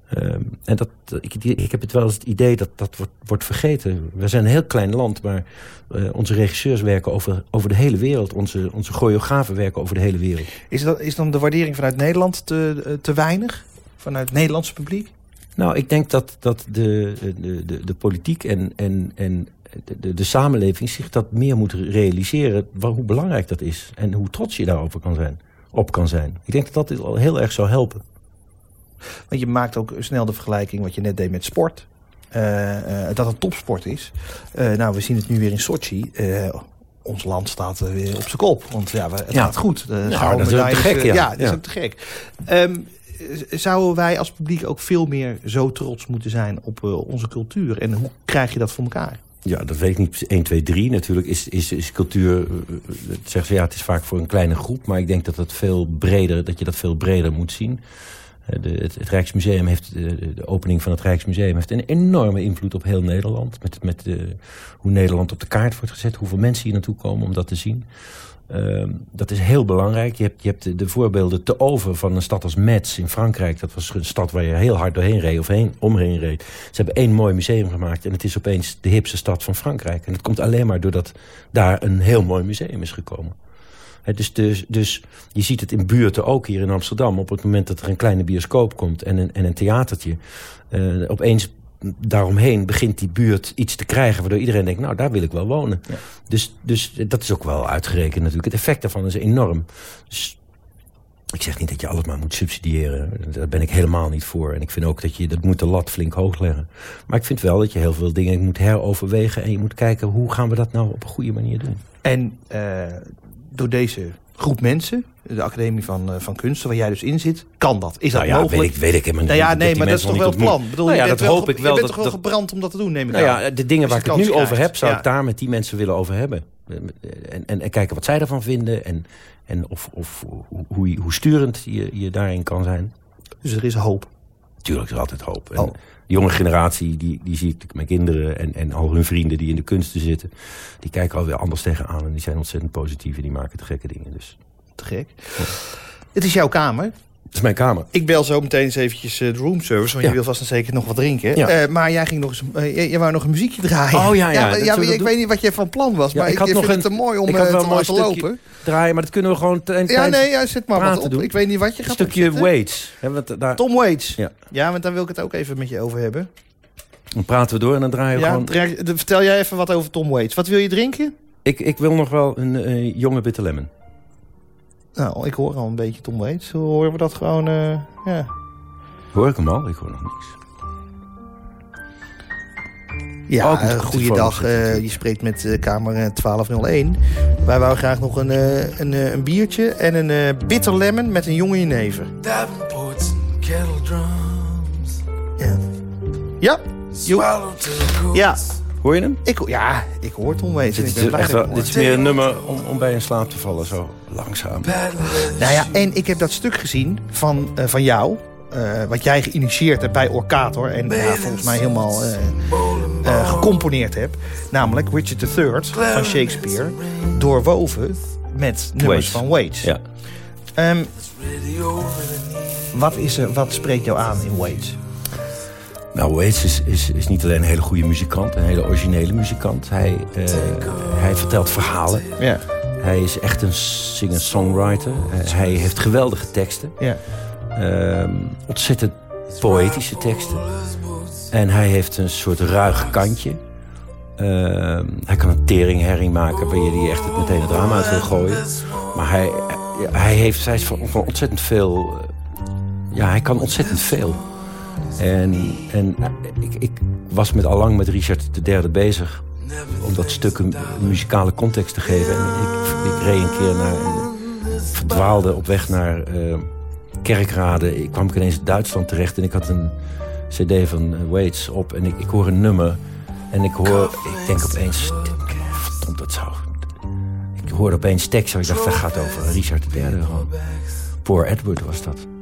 Ehm, en dat, ik, ik heb het wel eens het idee dat dat wordt, wordt vergeten. We zijn een heel klein land, maar eh, onze regisseurs werken over, over de hele wereld. Onze, onze choreografen werken over de hele wereld. Is, dat, is dan de waardering vanuit Nederland te, eh, te weinig? Vanuit het Nederlandse publiek? Nou, ik denk dat, dat de, de, de, de politiek en, en, en de, de, de samenleving zich dat meer moet realiseren... wa- hoe belangrijk dat is en hoe trots je daarover kan zijn, op kan zijn. Ik denk dat dat al heel erg zou helpen. Want je maakt ook snel de vergelijking wat je net deed met sport. Eh, eh, dat het topsport is. Eh, nou, we zien het nu weer in Sochi. Ons land staat weer op zijn kop. Want ja, we- het Ja. gaat goed. De Ja, gouden dat is te gek, ja. ja, dat is Ja. ook te gek. Z- zouden wij als publiek ook veel meer zo trots moeten zijn op onze cultuur? En hoe krijg je dat voor elkaar? Ja, dat weet ik niet. 1, 2, 3 natuurlijk is, is, is cultuur... eh, eh, zeggen ze, ja, het is vaak voor een kleine groep... maar ik denk dat, dat, veel breder, dat je dat veel breder moet zien. Eh, De, het, het Rijksmuseum heeft, de opening van het Rijksmuseum heeft een enorme invloed op heel Nederland. Met, met eh, hoe Nederland op de kaart wordt gezet, hoeveel mensen hier naartoe komen om dat te zien. Ehm, dat is heel belangrijk. Je hebt, je hebt de, de voorbeelden te over van een stad als Metz in Frankrijk. Dat was een stad waar je heel hard doorheen reed of heen, omheen reed. Ze hebben één mooi museum gemaakt en het is opeens de hipste stad van Frankrijk. En dat komt alleen maar doordat daar een heel mooi museum is gekomen. Hè, dus, dus, dus je ziet het in buurten ook hier in Amsterdam. Op het moment dat er een kleine bioscoop komt en een, en een theatertje. eh, opeens daaromheen begint die buurt iets te krijgen... waardoor iedereen denkt, nou, daar wil ik wel wonen. Dus, dus dat is ook wel uitgerekend natuurlijk. Het effect daarvan is enorm. Dus ik zeg niet dat je alles maar moet subsidiëren. Daar ben ik helemaal niet voor. En ik vind ook dat je dat moet de lat flink hoog leggen. Maar ik vind wel dat je heel veel dingen moet heroverwegen... en je moet kijken, hoe gaan we dat nou op een goede manier doen? En eh, door deze groep mensen, de Academie van, eh, van Kunsten, waar jij dus in zit, kan dat? Is dat nou ja, mogelijk? weet ik, weet ik helemaal niet. Nou ja, nee, maar dat is toch wel het plan? Bedoel, Nou ja, dat hoop ik wel. Je bent toch wel gebrand om dat te doen, neem ik Nou aan. ja, de dingen waar Als ik het nu over heb, zou ik daar met die mensen willen over hebben. En, en, en kijken wat zij ervan vinden. En, en of, of hoe, hoe, hoe sturend je, je daarin kan zijn. Dus er is hoop. Tuurlijk is er altijd hoop. En Oh. De jonge generatie, die, die zie ik, mijn kinderen en, en al hun vrienden die in de kunsten zitten. Die kijken alweer anders tegenaan. En die zijn ontzettend positief en die maken te gekke dingen. Dus Te gek. Het is jouw kamer. Is mijn kamer. Ik bel zo meteen eens eventjes eh, de roomservice, want Ja. je wil vast en zeker nog wat drinken. Ja. Eh, maar jij ging nog eens, eh, jij, jij wou nog een muziekje draaien. Oh, ja, ja, ja ik doen. weet niet wat je van plan was, maar ik had ik nog vind het een- te mooi om te een laten stukje lopen. Draaien, maar dat kunnen we gewoon Ja, nee, ja, zet maar wat op. doen. Ik weet niet wat je een gaat stukje. Hè, want daar, Tom Waits. Ja. ja, want daar wil ik het ook even met je over hebben. Dan praten we door en dan draaien we gewoon... vertel jij even wat over Tom Waits. Wat wil je drinken? Ik, ik wil nog wel een jonge bitter lemon. Nou, ik hoor al een beetje Tom Waits. Hoe Horen we dat gewoon, eh, ja. Hoor ik hem al? Ik hoor nog niks. Ja, Oh, uh, goeiedag. eh, je spreekt met kamer eh, 1201. Wij wouden graag nog een, eh, een, een biertje en een eh, bitter lemon met een jonge jenever. Davenports and kettle drums. Ja. Ja, ja. Hoor je hem? Ik, ja, ik hoor Tom Waits. Dit is, echt wel, dit meer een nummer om, om bij in slaap te vallen, zo langzaam. Nou ja, en ik heb dat stuk gezien van, eh, van jou. eh, wat jij geïnitieerd hebt bij Orkator. En ja, volgens mij helemaal eh, eh, gecomponeerd hebt. Namelijk Richard III van Shakespeare. Doorwoven met nummers Waits. van Waits. Ja. Ehm, wat, is er, wat spreekt jou aan in Waits? Nou, Waits is, is, is niet alleen een hele goede muzikant, een hele originele muzikant. Hij, eh, hij vertelt verhalen. Ja, Hij is echt een singer-songwriter. Eh, hij heeft geweldige teksten. ja. Ehm, ontzettend poëtische teksten. En hij heeft een soort ruig kantje. Ehm, hij kan een teringherring maken waar je die echt het meteen het raam uit wil gooien. Maar hij, ja, hij, heeft, hij is van, van ontzettend veel... eh, ja, hij kan ontzettend veel. En, en eh, ik, ik was met allang met Richard III bezig om dat stuk een, muzikale context te geven. En ik, ik reed een keer naar... Verdwaalde op weg naar eh, Kerkrade. Ik kwam ik ineens in Duitsland terecht en ik had een cd van eh, Waits op. En ik, ik hoor een nummer en ik hoor... Ik denk opeens... Verdomd, dat zou... Ik hoorde opeens tekst. Ik dacht, dat gaat over Richard III. Poor Edward was dat.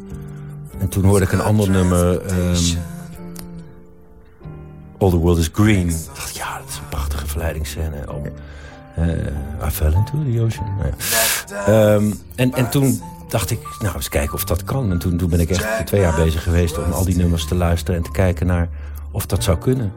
En toen hoorde ik een ander nummer... ehm, All the World is Green. Ik dacht, ja, dat is een prachtige verleidingsscène om... eh I fell into the ocean. Nou ja. Ehm, en, en toen dacht ik, nou, eens kijken of dat kan. En toen, toen ben ik echt twee jaar bezig geweest om al die nummers te luisteren... en te kijken naar of dat zou kunnen.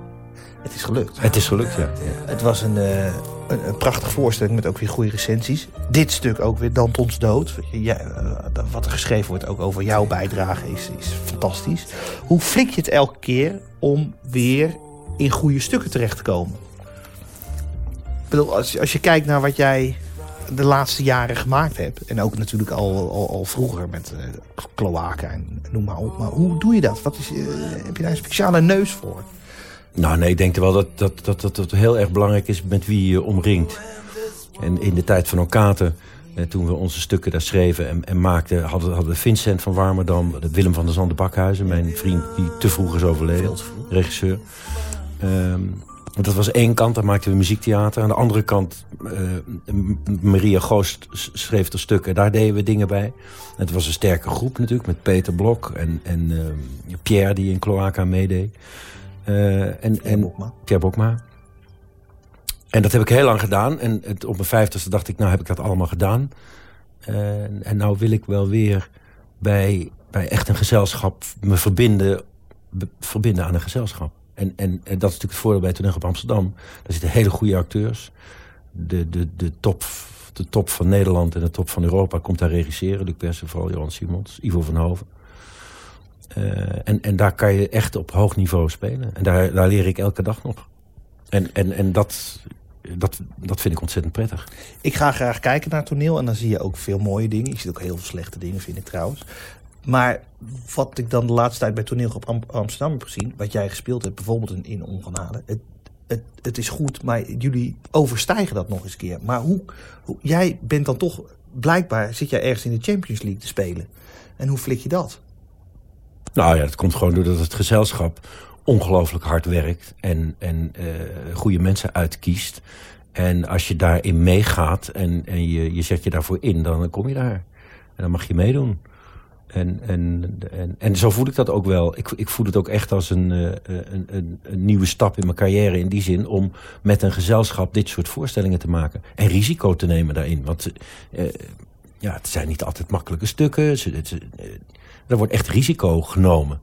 Het is gelukt. Het is gelukt, ja. Het was een, eh, een, een prachtige voorstelling met ook weer goede recensies. Dit stuk ook weer, Dantons Dood. Ja, eh, wat er geschreven wordt ook over jouw bijdrage is, is fantastisch. Hoe flik je het elke keer om weer in goede stukken terecht te komen? Als, als je kijkt naar wat jij de laatste jaren gemaakt hebt... en ook natuurlijk al, al, vroeger met eh kloaken en noem maar op. Maar hoe doe je dat? Wat is, eh, heb je daar een speciale neus voor? Nou, nee, ik denk wel dat, dat, dat, dat het heel erg belangrijk is met wie je omringt. En in de tijd van Okate, eh, toen we onze stukken daar schreven en, en maakten... Hadden, hadden we Vincent van Warmerdam, Willem van der Zande Bakhuizen... mijn vriend die te vroeg is overleden, regisseur. Ehm, dat was één kant, daar maakten we muziektheater. Aan de andere kant, M- Maria Goost schreef er stukken. Daar deden we dingen bij. Het was een sterke groep natuurlijk, met Peter Blok en, en ehm, Pierre die in Cloaca meedeed. Eh, en, en Bokma. Pierre Bokma. En dat heb ik heel lang gedaan. En het, op mijn vijftigste dacht ik, nou heb ik dat allemaal gedaan. En, en nou wil ik wel weer bij, bij echt een gezelschap me verbinden, be- verbinden aan een gezelschap. En, en, en dat is natuurlijk het voordeel bij Toneel op Amsterdam. Daar zitten hele goede acteurs. De, de, de, top, de top van Nederland en de top van Europa komt daar regisseren. Luc Perceval, Johan Simons, Ivo van Hoven. Eh, en, en daar kan je echt op hoog niveau spelen. En daar, daar leer ik elke dag nog. En, en, en dat, dat, dat vind ik ontzettend prettig. Ik ga graag kijken naar toneel en dan zie je ook veel mooie dingen. Je ziet ook heel veel slechte dingen, vind ik trouwens. Maar wat ik dan de laatste tijd bij toneel op Am- Amsterdam heb gezien... wat jij gespeeld hebt, bijvoorbeeld in, in Ongenade... Het, het, het is goed, maar jullie overstijgen dat nog eens een keer. Maar hoe, hoe, jij bent dan toch... Blijkbaar zit jij ergens in de Champions League te spelen. En hoe flik je dat? Nou ja, dat komt gewoon doordat het gezelschap ongelooflijk hard werkt en, en eh, goede mensen uitkiest. En als je daarin meegaat en, en je, je zet je daarvoor in, dan kom je daar. En dan mag je meedoen. En, en, en, en zo voel ik dat ook wel. Ik, ik voel het ook echt als een, eh, een, een, nieuwe stap in mijn carrière in die zin... om met een gezelschap dit soort voorstellingen te maken. En risico te nemen daarin. Want eh, ja, het zijn niet altijd makkelijke stukken. Ze- Er wordt echt risico genomen.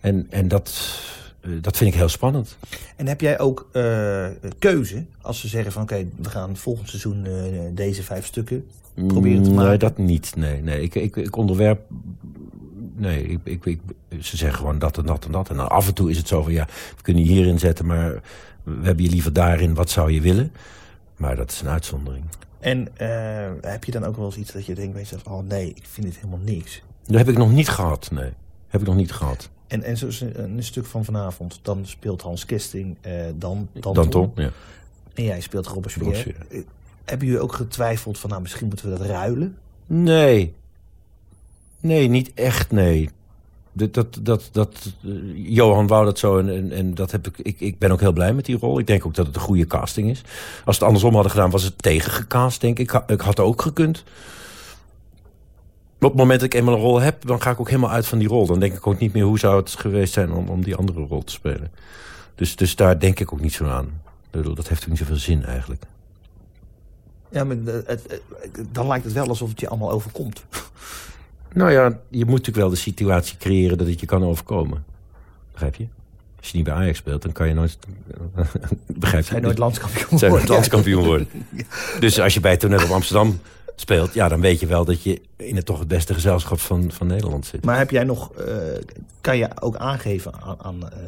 En, en dat, eh, dat vind ik heel spannend. En heb jij ook eh, keuze als ze zeggen van oké, we gaan volgend seizoen eh, deze vijf stukken proberen te Mm, maken? Nee, dat niet. Nee, nee. Ik, ik, ik onderwerp... Nee, ik, ik, ik- ze zeggen gewoon dat en dat en dat. En dan af en toe is het zo van, ja, we kunnen je hierin zetten... maar we hebben je liever daarin, wat zou je willen? Maar dat is een uitzondering. En heb je dan ook wel eens iets dat je denkt bij jezelf, oh nee, ik vind dit helemaal niks. Dat heb ik nog niet gehad, nee. Heb ik nog niet gehad. En, en zoals een, stuk van vanavond, dan speelt Hans Kesting, eh, dan, dan, Dan Tom, ja. En jij speelt Robert Speer. Eh, Hebben jullie ook getwijfeld van, nou, misschien moeten we dat ruilen? Nee. Nee, niet echt, nee. Dat, dat, dat, dat, eh, Johan wou dat zo en, en, en dat heb ik, ik... Ik ben ook heel blij met die rol. Ik denk ook dat het een goede casting is. Als we het andersom hadden gedaan, was het tegengecast, denk ik. Ik had ook gekund. Op het moment dat ik eenmaal een rol heb, dan ga ik ook helemaal uit van die rol. Dan denk ik ook niet meer hoe zou het geweest zijn om, om die andere rol te spelen. Dus, dus daar denk ik ook niet zo aan. Dat heeft ook niet zoveel zin eigenlijk. Ja, maar het, het- dan lijkt het wel alsof het je allemaal overkomt. Nou ja, je moet natuurlijk wel de situatie creëren dat het je kan overkomen. Begrijp je? Als je niet bij Ajax speelt, dan kan je nooit... Begrijp je? Zij nooit landskampioen Zijn nooit worden. landskampioen worden. Dus als je bij Toneel op Amsterdam speelt... ja, dan weet je wel dat je in het toch het beste gezelschap van, van Nederland zit. Maar heb jij nog, eh, kan je ook aangeven aan, aan, eh,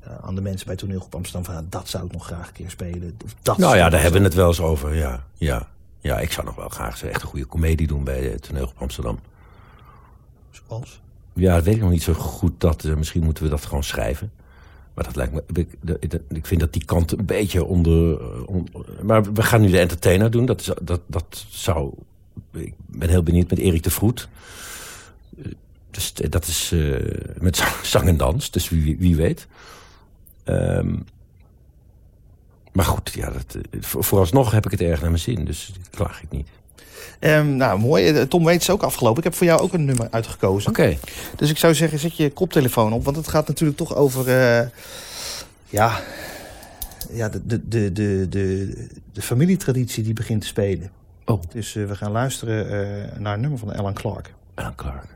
eh, aan de mensen bij Toneelgroep Amsterdam van nou, dat zou ik nog graag een keer spelen? Of dat nou ja, daar hebben we het wel eens over, ja. Ja, ja ik zou nog wel graag eens echt een goede komedie doen bij Toneel op Amsterdam. Zoals? Ja, dat weet ik nog niet zo goed. Dat, eh, misschien moeten we dat gewoon schrijven. Maar dat lijkt me. Ik, ik vind dat die kant een beetje onder. eh, maar we gaan nu de entertainer doen. Dat, is, dat, dat zou. Ik ben heel benieuwd met Erik de Vroet. Eh, Dus dat is eh, met zang, en dans. Dus wie, wie weet. Ehm, maar goed, ja, dat, voor- vooralsnog heb ik het erg naar mijn zin. Dus klaag ik niet. Ehm, nou, mooi. Eh, Tom weet is ook afgelopen. Ik heb voor jou ook een nummer uitgekozen. Oké. Dus ik zou zeggen, zet je koptelefoon op. Want het gaat natuurlijk toch over... eh, ja, ja de, de, de, de, de, de familietraditie die begint te spelen. Oh, Dus eh, we gaan luisteren naar een nummer van Alan Clark. Alan Clark.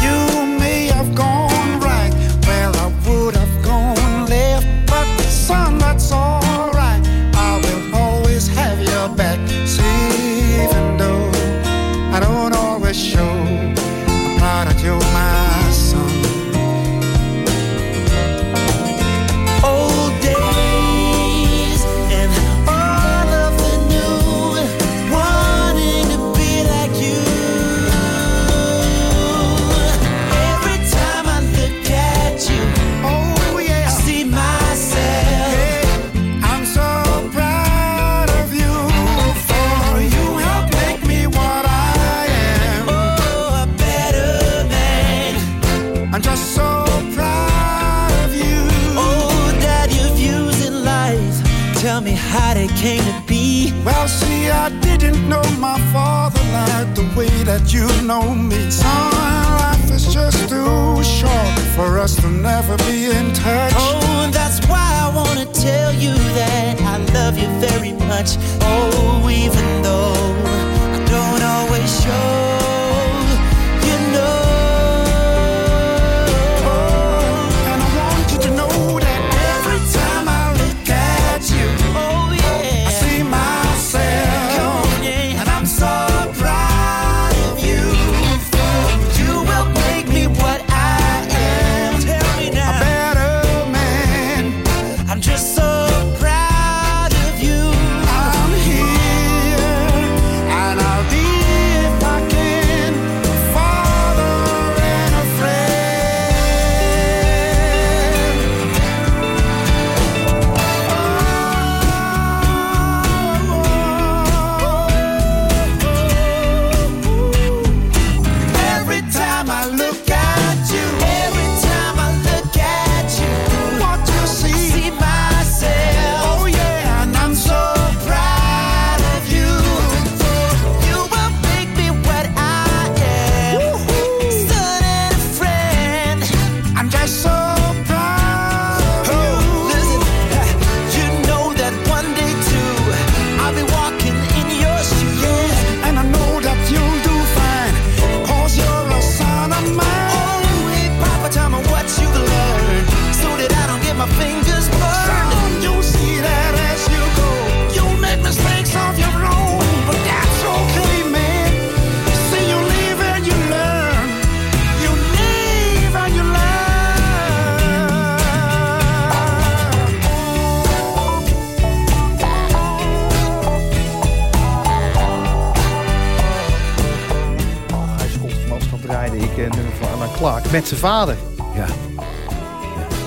Met zijn vader. Ja.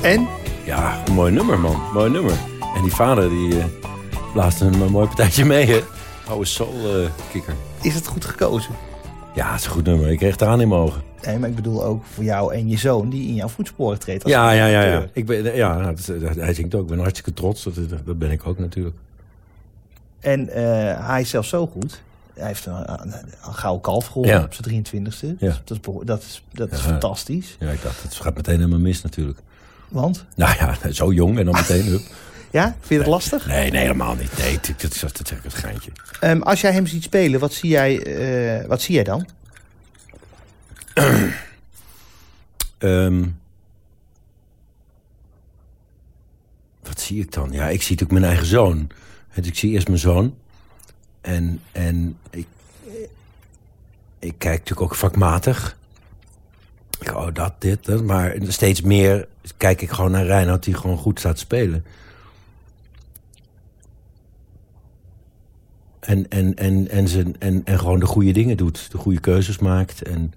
En ja, mooi nummer, man. Mooi nummer. En die vader, die uh, blaast een, mooi partijtje mee, hè. Oude soul-kikker. is het goed gekozen? ja, het is een goed nummer. Ik kreeg eraan in mijn ogen. Nee, maar ik bedoel ook voor jou en je zoon die in jouw voetsporen treedt. als Ja, ja, ja. ja. Ik ben, ja nou, dat, hij zingt ook. Ik ben hartstikke trots. Dat, dat, ben ik ook natuurlijk. En eh, hij is zelfs zo goed. Hij heeft een, een, een gouden kalf gewonnen Ja. op zijn 23ste. Ja. Dat is, dat is, dat is Ja. fantastisch. Ja, ik dacht, het gaat meteen helemaal mis natuurlijk. Want, Nou ja, zo jong en dan meteen up. ja, vind je het lastig? Nee, nee, helemaal niet. Nee, dat, dat, dat, dat zeg ik het geintje. Ehm, als jij hem ziet spelen, wat zie jij, eh, wat zie jij dan? Ehm, wat zie ik dan? Ja, ik zie natuurlijk mijn eigen zoon. Dus ik zie eerst mijn zoon. En, en ik, ik kijk natuurlijk ook vakmatig. Oh, dat, dit, dat. Maar steeds meer kijk ik gewoon naar Reinoud die gewoon goed staat spelen. En, en, en, en, zijn, en, en gewoon de goede dingen doet. De goede keuzes maakt. En,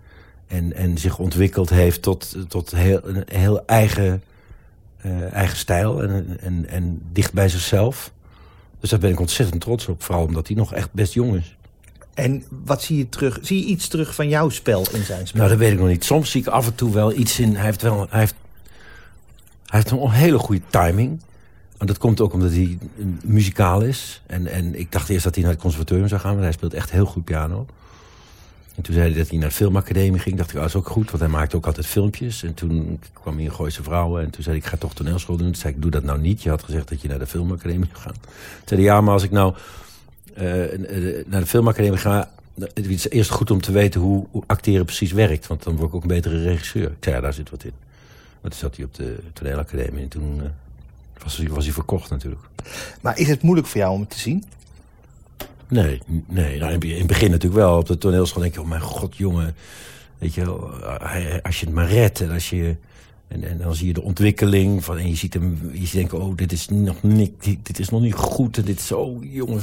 en, en zich ontwikkeld heeft tot, tot heel, een heel eigen, eh, eigen stijl. En, en, en dicht bij zichzelf. Dus daar ben ik ontzettend trots op. Vooral omdat hij nog echt best jong is. En wat zie je terug? Zie je iets terug van jouw spel in zijn spel? Nou, dat weet ik nog niet. Soms zie ik af en toe wel iets in. Hij heeft wel. Hij heeft, hij heeft een hele goede timing. En dat komt ook omdat hij muzikaal is. En, en ik dacht eerst dat hij naar het conservatorium zou gaan, maar hij speelt echt heel goed piano. En toen zei hij dat hij naar de filmacademie ging. dacht ik, oh, dat is ook goed, want hij maakte ook altijd filmpjes. En toen kwam hij in Gooise Vrouwen en toen zei hij, ik ga toch toneelschool doen. Toen zei ik, doe dat nou niet. Je had gezegd dat je naar de filmacademie gaan. Toen zei hij, ja, maar als ik nou eh, eh, naar de filmacademie ga... Het is eerst goed om te weten hoe, acteren precies werkt. Want dan word ik ook een betere regisseur. Ik zei, ja, daar zit wat in. Maar toen zat hij op de toneelacademie en toen eh, was, was hij verkocht natuurlijk. Maar is het moeilijk voor jou om het te zien? Nee, nee nou, in het begin natuurlijk wel. Op de toneelschool denk je, oh mijn god, jongen. Weet je hij- als je het maar redt en als je... En, en dan zie je de ontwikkeling van, en je ziet hem, je denkt, oh, dit is nog niet, dit, is nog niet goed. En dit is zo, jongen,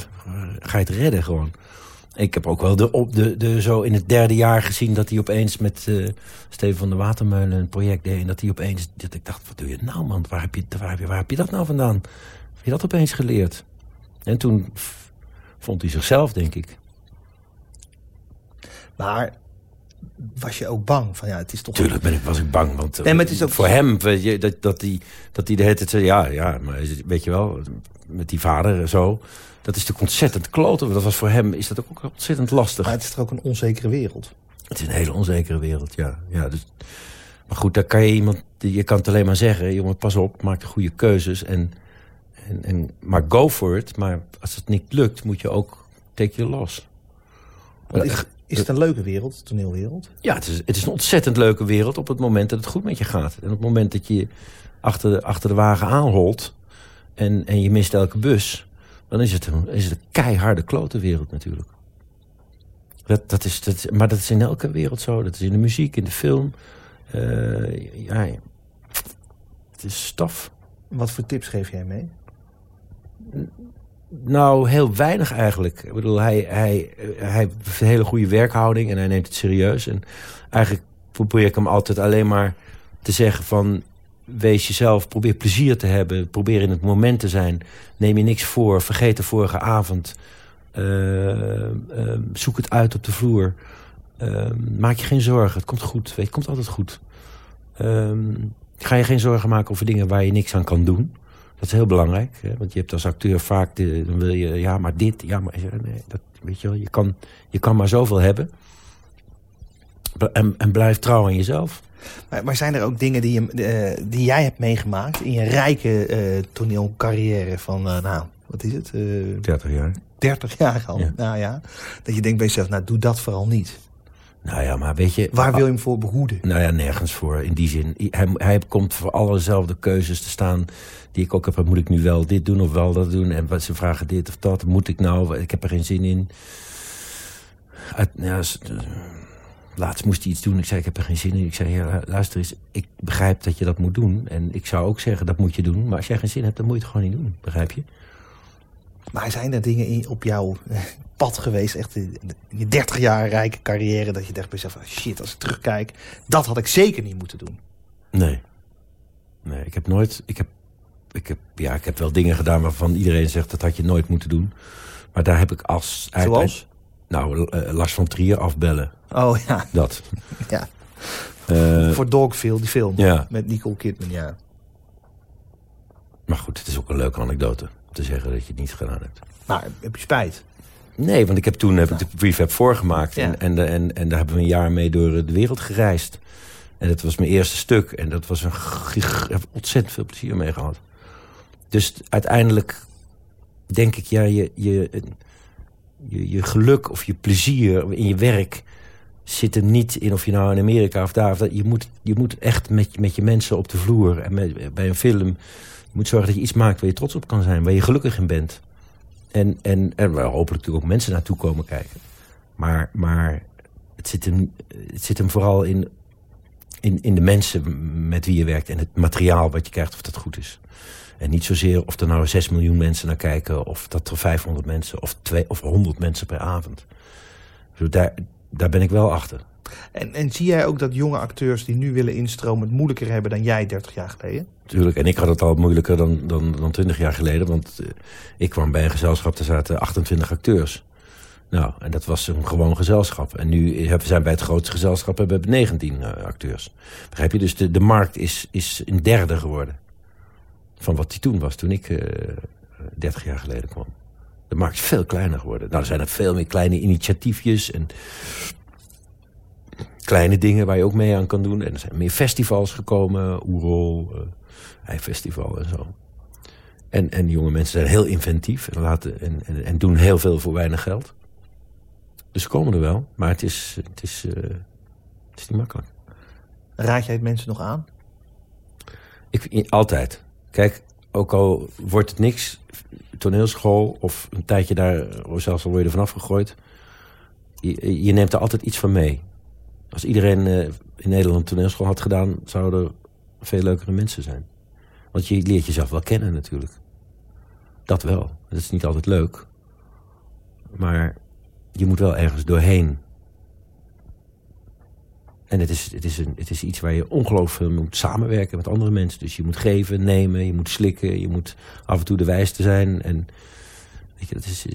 ga je het redden gewoon. Ik heb ook wel de, op de, de, zo in het derde jaar gezien dat hij opeens met eh, Steven van der Watermeulen een project deed. En dat hij opeens, dat ik dacht, wat doe je nou man, waar heb je, waar heb je, waar heb je dat nou vandaan? Heb je dat opeens geleerd? En toen vond hij zichzelf, denk ik. Maar was je ook bang? Van ja, het is toch... Tuurlijk ben ik, was ik bang. Want eh, Nee, maar het is ook- voor hem, weet je, dat, dat, die, dat die de hele tijd zei... Ja, ja, maar weet je wel, met die vader en zo... Dat is natuurlijk ontzettend kloten. Dat was voor hem is dat ook ontzettend lastig. Maar het is toch ook een onzekere wereld? Het is een hele onzekere wereld, ja. ja dus, maar goed, daar kan je iemand... Je kan het alleen maar zeggen, jongen, pas op, maak de goede keuzes. En, en, en, maar go for it. Maar als het niet lukt, moet je ook take your loss. Want is, is het een leuke wereld, toneelwereld? Ja, het is, het is een ontzettend leuke wereld op het moment dat het goed met je gaat. En op het moment dat je achter de, achter de wagen aanholt en, en je mist elke bus... dan is het een, is het een keiharde klote wereld natuurlijk. Dat, dat is, dat, maar dat is in elke wereld zo. Dat is in de muziek, in de film. Eh, ja, het is stof. Wat voor tips geef jij mee? Nou, heel weinig eigenlijk. Ik bedoel, hij, hij, hij heeft een hele goede werkhouding en hij neemt het serieus. En eigenlijk probeer ik hem altijd alleen maar te zeggen van... wees jezelf, probeer plezier te hebben, probeer in het moment te zijn. Neem je niks voor, vergeet de vorige avond. Eh, eh, zoek het uit op de vloer. Eh, maak je geen zorgen, het komt goed. Weet, het komt altijd goed. Ehm, ga je geen zorgen maken over dingen waar je niks aan kan doen. Dat is heel belangrijk. Hè? Want je hebt als acteur vaak, de, dan wil je, ja, maar dit, ja, maar nee, dat, weet je wel, je kan, je kan maar zoveel hebben. En, en blijf trouw aan jezelf. Maar, maar zijn er ook dingen die, je, eh, die jij hebt meegemaakt in je rijke eh, toneelcarrière van, eh, nou, wat is het? eh 30 jaar. 30 jaar al. Ja. Nou ja, dat je denkt bij jezelf, nou doe dat vooral niet. Nou ja, maar weet je... Waar wil je hem voor behoeden? Nou ja, nergens voor. In die zin, hij, hij komt voor allezelfde keuzes te staan die ik ook heb. Moet ik nu wel dit doen of wel dat doen? En wat ze vragen dit of dat. Moet ik nou? Ik heb er geen zin in. Uit, ja, s- laatst moest hij iets doen. Ik zei, ik heb er geen zin in. Ik zei, ja, luister eens. Ik begrijp dat je dat moet doen. En ik zou ook zeggen, dat moet je doen. Maar als jij geen zin hebt, dan moet je het gewoon niet doen. Begrijp je? Maar zijn er dingen in, op jouw eh, pad geweest, echt in je 30 jaar rijke carrière, dat je dacht bij jezelf, van, shit, als ik terugkijk, dat had ik zeker niet moeten doen. Nee. Nee, ik heb nooit... Ik heb, ik, heb, ja, ik heb wel dingen gedaan waarvan iedereen zegt... dat had je nooit moeten doen. Maar daar heb ik als... Zoals? Nou, eh, Lars van Trier afbellen. Oh ja, Dat. ja. Eh, voor Dogville, die film ja. met Nicole Kidman, ja. maar goed, het is ook een leuke anekdote. Te zeggen dat je het niet gedaan hebt. Maar heb je spijt? Nee, want ik heb toen heb ik de prefab voorgemaakt. Ja. En, en, en, en daar hebben we een jaar mee door de wereld gereisd. En dat was mijn eerste stuk. En dat was een gig- ik heb ontzettend veel plezier mee gehad. Dus uiteindelijk denk ik, ja, je, je, je, je geluk of je plezier in je werk zit hem niet in of je nou in Amerika of daar of dat. Je moet, je moet echt met, met je mensen op de vloer en met, bij een film. Je moet zorgen dat je iets maakt waar je trots op kan zijn, waar je gelukkig in bent. En, en, en waar hopelijk natuurlijk ook mensen naartoe komen kijken. Maar, maar het, zit hem, het zit hem vooral in, in, in de mensen met wie je werkt en het materiaal wat je krijgt, of dat goed is. En niet zozeer of er nou 6 miljoen mensen naar kijken, of dat er 500 mensen, of, twee, of 100 mensen per avond. Dus daar, daar ben ik wel achter. En, en zie jij ook dat jonge acteurs die nu willen instromen het moeilijker hebben dan jij 30 jaar geleden? Tuurlijk, en ik had het al moeilijker dan, dan, dan 20 jaar geleden. Want eh, ik kwam bij een gezelschap, er zaten 28 acteurs. Nou, en dat was een gewoon gezelschap. En nu hebben- zijn wij het grootste gezelschap, hebben we 19 eh, acteurs. Begrijp je? Dus de, de markt is, is een derde geworden. Van wat die toen was, toen ik eh 30 jaar geleden kwam. De markt is veel kleiner geworden. Nou, er zijn er veel meer kleine initiatiefjes en kleine dingen waar je ook mee aan kan doen. En er zijn meer festivals gekomen, Oerol, eh Eifestival en zo. En, en jonge mensen zijn heel inventief en, laten, en, en, en doen heel veel voor weinig geld. Dus ze komen er wel, maar het is, het is, eh, het is niet makkelijk. Raad jij het mensen nog aan? Ik, altijd. Kijk, ook al wordt het niks, toneelschool of een tijdje daar, of zelfs al word je er vanaf gegooid. Je, je neemt er altijd iets van mee. Als iedereen eh, in Nederland toneelschool had gedaan, zouden er veel leukere mensen zijn. Want je leert jezelf wel kennen natuurlijk. Dat wel. Dat is niet altijd leuk. Maar je moet wel ergens doorheen. En het is, het, is een, het is iets waar je ongelooflijk veel moet samenwerken met andere mensen. Dus je moet geven, nemen, je moet slikken, je moet af en toe de wijste zijn. En weet je, dat is,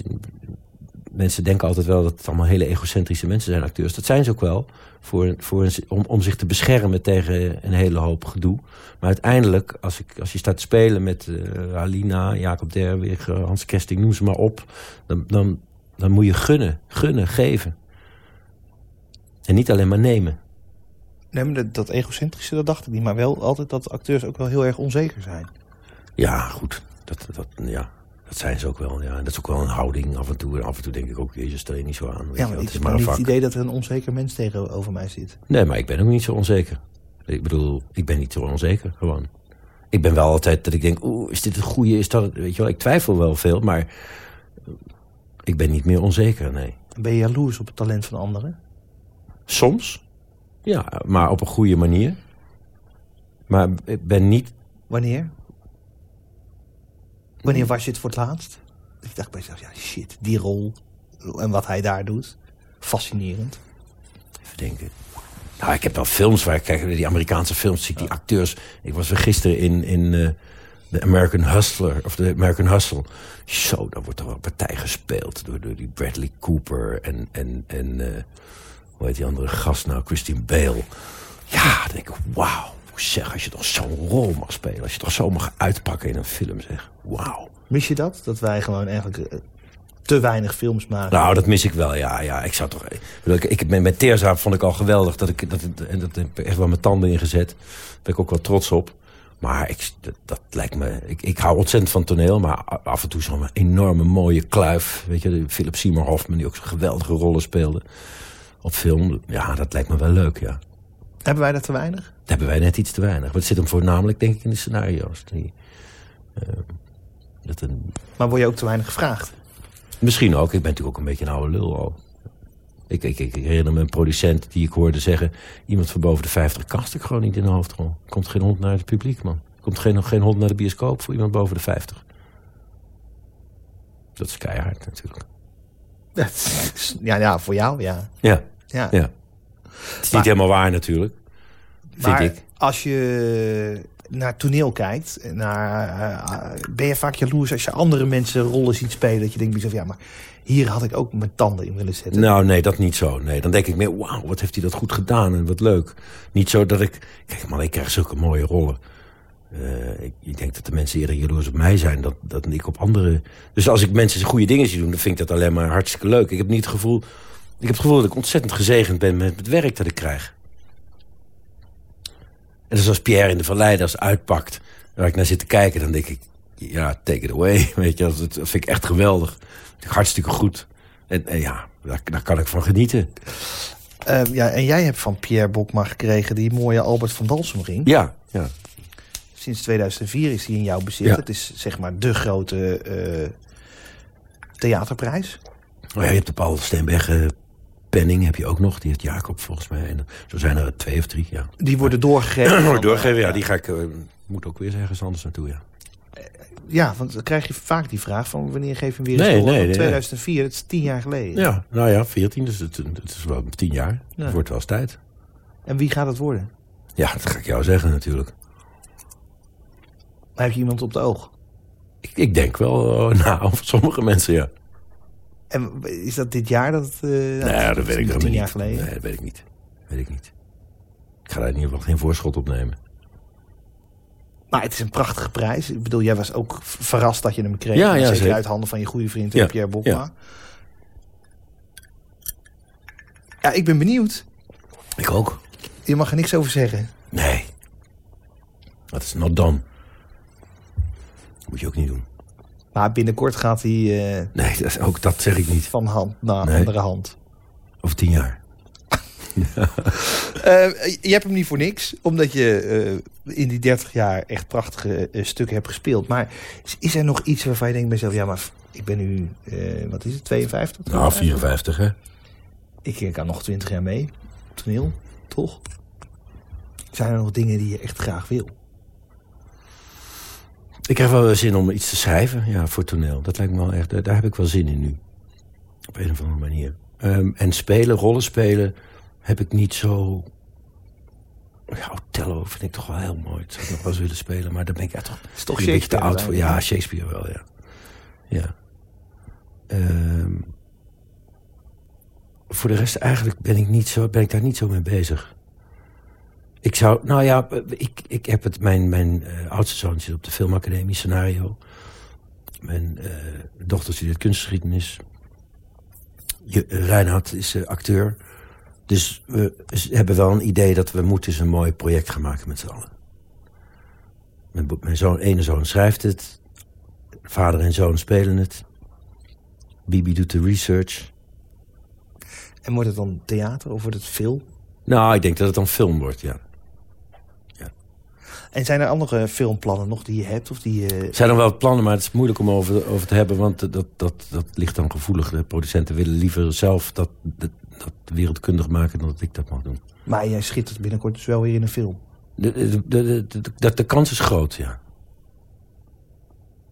mensen denken altijd wel dat het allemaal hele egocentrische mensen zijn, acteurs. Dat zijn ze ook wel, voor, voor een, om, om zich te beschermen tegen een hele hoop gedoe. Maar uiteindelijk, als, ik, als je staat te spelen met uh, Alina, Jacob Derwig, Hans Kesting, noem ze maar op. Dan, dan, dan moet je gunnen, gunnen, geven. En niet alleen maar nemen. Nee, maar dat, dat egocentrische, dat dacht ik niet. Maar wel altijd dat acteurs ook wel heel erg onzeker zijn. Ja, goed. Dat, dat, ja, dat zijn ze ook wel. Ja. En dat is ook wel een houding af en toe. En af en toe denk ik ook, jezus, stel je niet zo aan. Weet Ja, je, maar het is heb maar niet het idee dat er een onzeker mens tegenover mij zit. Nee, maar ik ben ook niet zo onzeker. Ik bedoel, ik ben niet zo onzeker, gewoon. Ik ben wel altijd dat ik denk, oeh, is dit het goede? Is dat het? Weet je wel, ik twijfel wel veel, maar ik ben niet meer onzeker, nee. Ben je jaloers op het talent van anderen? Soms, ja, maar op een goede manier. Maar ik ben niet, Wanneer? Wanneer was je het voor het laatst? Ik dacht bij mezelf, ja shit, die rol en wat hij daar doet. Fascinerend. even denken. Nou, ik heb wel films waar ik kijk, die Amerikaanse films, zie ik die acteurs. Ik was er gisteren in, in eh, The American Hustler, of The American Hustle. Zo, daar wordt er wel een partij gespeeld door, door die Bradley Cooper en, en, en eh, hoe heet die andere gast nou, Christine Bale. Ja, dan denk ik, wauw. Zeg, als je toch zo'n rol mag spelen, als je toch zo mag uitpakken in een film, zeg. Wauw. Mis je dat? Dat wij gewoon eigenlijk eh, te weinig films maken. Nou, dat mis ik wel, ja. ja ik zou toch... Ik, ik, ik, met, met Teerza vond ik al geweldig. Dat ik, dat, en dat heb ik echt wel mijn tanden ingezet. Daar ben ik ook wel trots op. Maar ik, dat, dat lijkt me... Ik, ik hou ontzettend van toneel, maar af en toe zo'n enorme mooie kluif. Weet je, Philip Seymour Hoffman, die ook zo'n geweldige rollen speelde. Op film, ja, dat lijkt me wel leuk, ja. Hebben wij dat te weinig? Hebben wij net iets te weinig. Maar het zit hem voornamelijk, denk ik, in de scenario's. Die, eh, dat een, Maar word je ook te weinig gevraagd? Misschien ook. Ik ben natuurlijk ook een beetje een oude lul al. Ik, ik, ik herinner me een producent die ik hoorde zeggen... iemand van boven de 50 kast ik gewoon niet in de hoofdrol. Komt geen hond naar het publiek, man. Komt geen, geen hond naar de bioscoop voor iemand boven de 50. Dat is keihard natuurlijk. Dat is- Ja, ja, voor jou, ja. Ja, ja. ja. Het is Maar- niet helemaal waar natuurlijk. Maar ik. als je naar toneel kijkt, naar, eh, ben je vaak jaloers als je andere mensen rollen ziet spelen. Dat je denkt bij ja, maar hier had ik ook mijn tanden in willen zetten. Nou, nee, dat niet zo. Nee, dan denk ik meer, wauw, wat heeft hij dat goed gedaan en wat leuk. Niet zo dat ik, kijk man, ik krijg zulke mooie rollen. Eh, ik, ik denk dat de mensen eerder jaloers op mij zijn dan, dan ik op anderen. Dus als ik mensen goede dingen zie doen, dan vind ik dat alleen maar hartstikke leuk. Ik heb niet het gevoel, ik heb het gevoel dat ik ontzettend gezegend ben met het werk dat ik krijg. En dus als Pierre in de Vallei als uitpakt, waar ik naar zit te kijken, dan denk ik, ja, take it away. Weet je, dat vind ik echt geweldig. Hartstikke goed. En, en ja, daar, daar kan ik van genieten. Eh, ja, en jij hebt van Pierre Bokma gekregen die mooie Albert van Dalsumring. Ja, ja. Sinds 2004 is die in jouw bezit. Ja. Het is zeg maar de grote eh, theaterprijs. Oh ja, je hebt de Paul Steenbergen penning heb je ook nog. Die heeft Jacob volgens mij. En zo zijn er twee of drie, ja. Die worden doorgegeven. Doorgeven, ja. Die ga ik, eh, moet ook weer ergens anders naartoe, ja. Ja, want dan krijg je vaak die vraag van wanneer geef je hem weer Nee, eens door? nee, Want nee, 2004, dat is tien jaar geleden. Ja, nou ja, 14, dus het, het is wel tien jaar. Ja. Het wordt wel eens tijd. En wie gaat het worden? Ja, dat ga ik jou zeggen natuurlijk. Maar heb je iemand op het oog? Ik, ik denk wel uh, na over sommige mensen, ja. En is dat dit jaar? Dat, eh, Nee, dat dat weet ik niet jaar geleden. Nee, dat weet ik niet. Weet ik niet. Ik ga daar in ieder geval geen voorschot op nemen. Maar het is een prachtige prijs. Ik bedoel, jij was ook verrast dat je hem kreeg. Ja, ja, zeker zeker. uit handen van je goede vriend Ja, Pierre Bokma. ja. Ja. ik ben benieuwd. Ik ook. Je mag er niks over zeggen. Nee. Dat is not done. Moet je ook niet doen. Maar binnenkort gaat hij eh, Nee, dat, is- ook dat zeg ik niet. van hand naar Nee. andere hand. Over tien jaar. Eh, je hebt hem niet voor niks, omdat je eh, in die 30 jaar echt prachtige stukken hebt gespeeld. Maar is, er nog iets waarvan je denkt bij jezelf, ja, maar ik ben nu, wat is het, 52? Nou, 54, hè? Ik kan nog 20 jaar mee, toneel, toch? Zijn er nog dingen die je echt graag wil? Ik krijg wel zin om iets te schrijven, ja, voor toneel. Dat lijkt me wel echt, daar, heb ik wel zin in nu. Op een of andere manier. Ehm, en spelen, rollen spelen, heb ik niet zo... Ja, Othello vind ik toch wel heel mooi. Dat zou ik nog wel eens willen spelen, maar daar ben ik echt toch, Is toch een beetje te oud voor. Ja? Shakespeare wel, ja. Ja. Ehm, voor de rest eigenlijk ben ik, niet zo, ben ik daar niet zo mee bezig. Ik zou, nou ja, ik, ik heb het, mijn, mijn eh, oudste zoon zit op de filmacademie, scenario. Mijn eh, dochter studeert kunstgeschiedenis. Je, eh, Reinhard is acteur. Dus we hebben wel een idee dat we moeten eens een mooi project gaan maken met z'n allen. Mijn, mijn zoon, ene zoon schrijft het. Vader en zoon spelen het. Bibi doet de research. En wordt het dan theater of wordt het film? Nou, ik denk dat het dan film wordt, ja. En zijn er andere filmplannen nog die je hebt? Of die. Er zijn er wel plannen, maar het is moeilijk om over, over te hebben... want dat, dat, dat ligt dan gevoelig. De producenten willen liever zelf dat, dat, dat wereldkundig maken... dan dat ik dat mag doen. Maar jij schittert binnenkort dus wel weer in een film. De, de, de, de, de, de kans is groot, ja.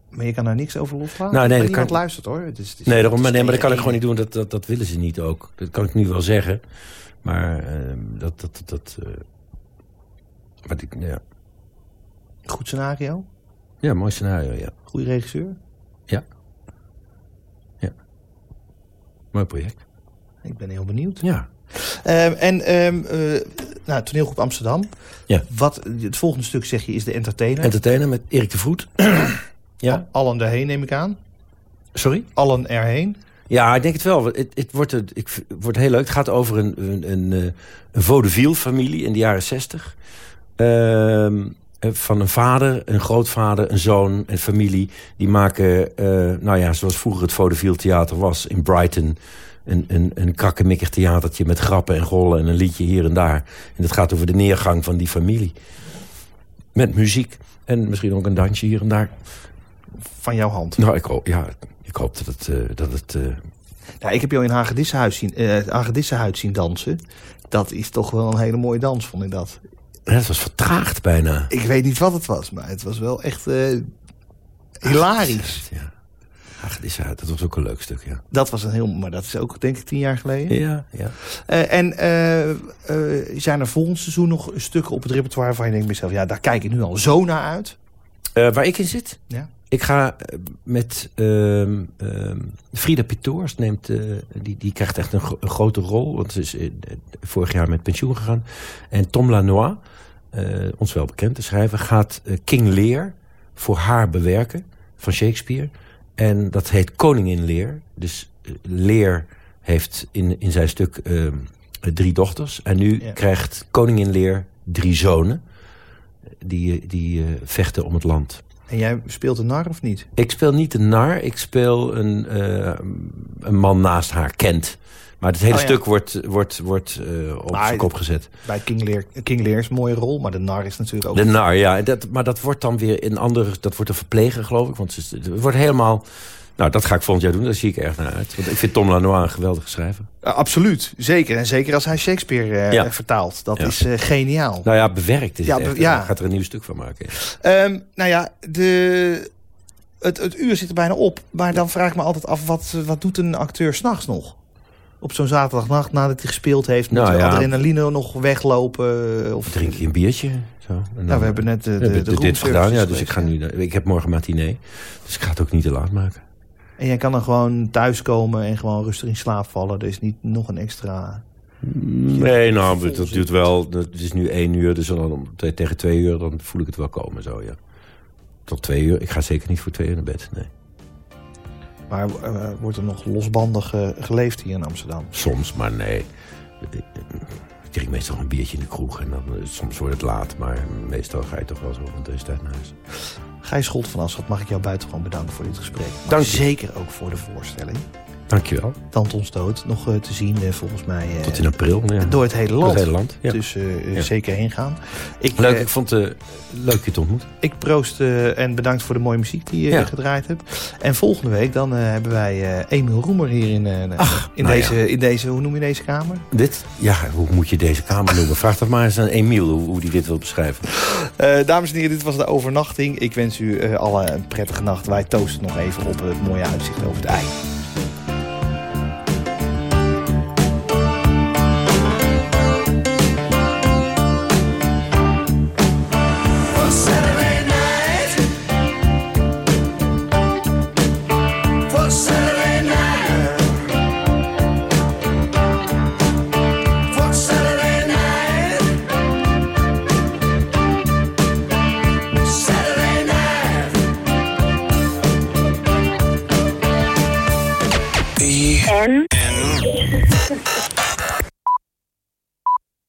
Maar je kan daar niks over loslaten? Nou, nee, maar dat kan- luistert hoor. Het is, het is- Nee, daarom, maar, nee, maar dat kan ik gewoon niet doen. Dat, dat, dat willen ze niet ook. Dat kan ik nu wel zeggen. Maar ehm, dat... dat, dat, eh, wat ik, ja. Goed scenario? ja, mooi scenario, ja. Goede regisseur? Ja. Ja. Mooi project. Ik ben heel benieuwd. Ja. Ehm, en ehm eh, nou, toneelgroep Amsterdam. Ja. Wat, het volgende stuk zeg je is de entertainer. Entertainer met Erik de Voet. ja. Allen erheen neem ik aan. Sorry? Allen erheen. Ja, ik denk het wel. Het, het, wordt, het, ik, wordt heel leuk. Het gaat over een, een, een, eh, een vaudeville-familie in de jaren zestig. Ehm, eh, van een vader, een grootvader, een zoon en familie. Die maken, eh, nou ja, zoals vroeger het vaudeville theater was in Brighton... Een, een, een krakkemikkig theatertje met grappen en gollen en een liedje hier en daar. En het gaat over de neergang van die familie. Met muziek en misschien ook een dansje hier en daar. Van jouw hand. Nou, ik hoop, ja, ik hoop dat het... eh, dat het eh, Nou, ik heb jou in Hagedissenhuis zien, eh zien dansen. Dat is toch wel een hele mooie dans, vond ik dat. Ja, het was vertraagd bijna. Ik weet niet wat het was, maar het was wel echt eh, hilarisch. Ja. Ach, zei- dat was ook een leuk stuk, ja. Dat was een heel... Maar dat is ook denk ik tien jaar geleden. Ja, ja. Eh, en eh, eh, zijn er volgend seizoen nog stukken op het repertoire... waarvan je denkt bij jezelf... ja, daar kijk ik nu al zo naar uit. Eh, waar ik in zit? Ja. Ik ga eh, met ehm, ehm, Frida Pitoors, neemt, eh, die, die krijgt echt een, een grote rol. Want ze is eh, vorig jaar met pensioen gegaan. En Tom Lanois, eh, ons wel bekend, de schrijver, gaat eh, King Lear voor haar bewerken van Shakespeare. En dat heet Koningin Lear. Dus eh, Lear heeft in, in zijn stuk drie dochters. En nu Ja. krijgt Koningin Lear drie zonen. Die, die vechten om het land. En jij speelt een nar of niet? Ik speel niet een nar, ik speel een, een man naast haar, Kent. Maar het hele Oh ja. stuk wordt, wordt, wordt eh, op Maar- zijn kop gezet. Bij King Lear, King Lear is een mooie rol... maar de nar is natuurlijk ook... De nar, ja. en Dat, maar dat wordt dan weer een andere... Dat wordt een verpleger, geloof ik. Want het wordt helemaal... Nou, dat ga ik volgend jaar doen. Daar zie ik erg naar uit. Want ik vind Tom Lanois een geweldige schrijver. Uh, absoluut, zeker. En zeker als hij Shakespeare eh, Ja. vertaalt. Dat Ja. is eh, geniaal. Nou ja, bewerkt is Ja, het echt. be- ja. Hij gaat er een nieuw stuk van maken. Ehm, nou ja, de, het, het uur zit er bijna op. Maar dan vraag ik me altijd af, wat, wat doet een acteur s'nachts nog? Op zo'n zaterdagnacht nadat hij gespeeld heeft. Moet Nou de ja. adrenaline nog weglopen? Of Drink je een biertje? Zo. En dan- Nou, we hebben net de, de, hebben de dit gedaan, ja. Dus ik ga nu... Ik heb morgen matinee. Dus ik ga het ook niet te laat maken. En jij kan dan gewoon thuiskomen en gewoon rustig in slaap vallen. Er is niet nog een extra... Nee, nou, dat duurt wel. Het is nu één uur, dus dan om, te- tegen twee uur dan voel ik het wel komen. Zo, ja. Tot twee uur. Ik ga zeker niet voor twee uur naar bed. Nee. Maar eh, wordt er nog losbandig eh, geleefd hier in Amsterdam? Soms, maar nee. Ik drink meestal een biertje in de kroeg en dan, eh, soms wordt het laat. Maar meestal ga je toch wel zo van deze tijd naar huis. Gijs Scholt van Asschat, mag ik jou buitengewoon bedanken voor dit gesprek. Maar Dank je. zeker ook voor de voorstelling. Dankjewel. Tantons Dood. Nog eh, te zien eh, volgens mij eh, Tot in april. Ja. door het hele Door land. het hele land. Ja. Dus Ja. zeker heen gaan. Ik, Leuk, ik vond het leuk je te ontmoeten. ik proost en bedankt voor de mooie muziek die je gedraaid hebt. En volgende week dan hebben wij Emiel Roemer hier in, eh, in, nou deze, in deze, hoe noem je deze kamer? Dit, ja, hoe moet je deze kamer noemen? Vraag toch maar eens aan Emiel hoe, hoe die dit wil beschrijven. Dames en heren, dit was de overnachting. Ik wens u eh, alle een prettige nacht. Wij toosten nog even op het mooie uitzicht over het ei.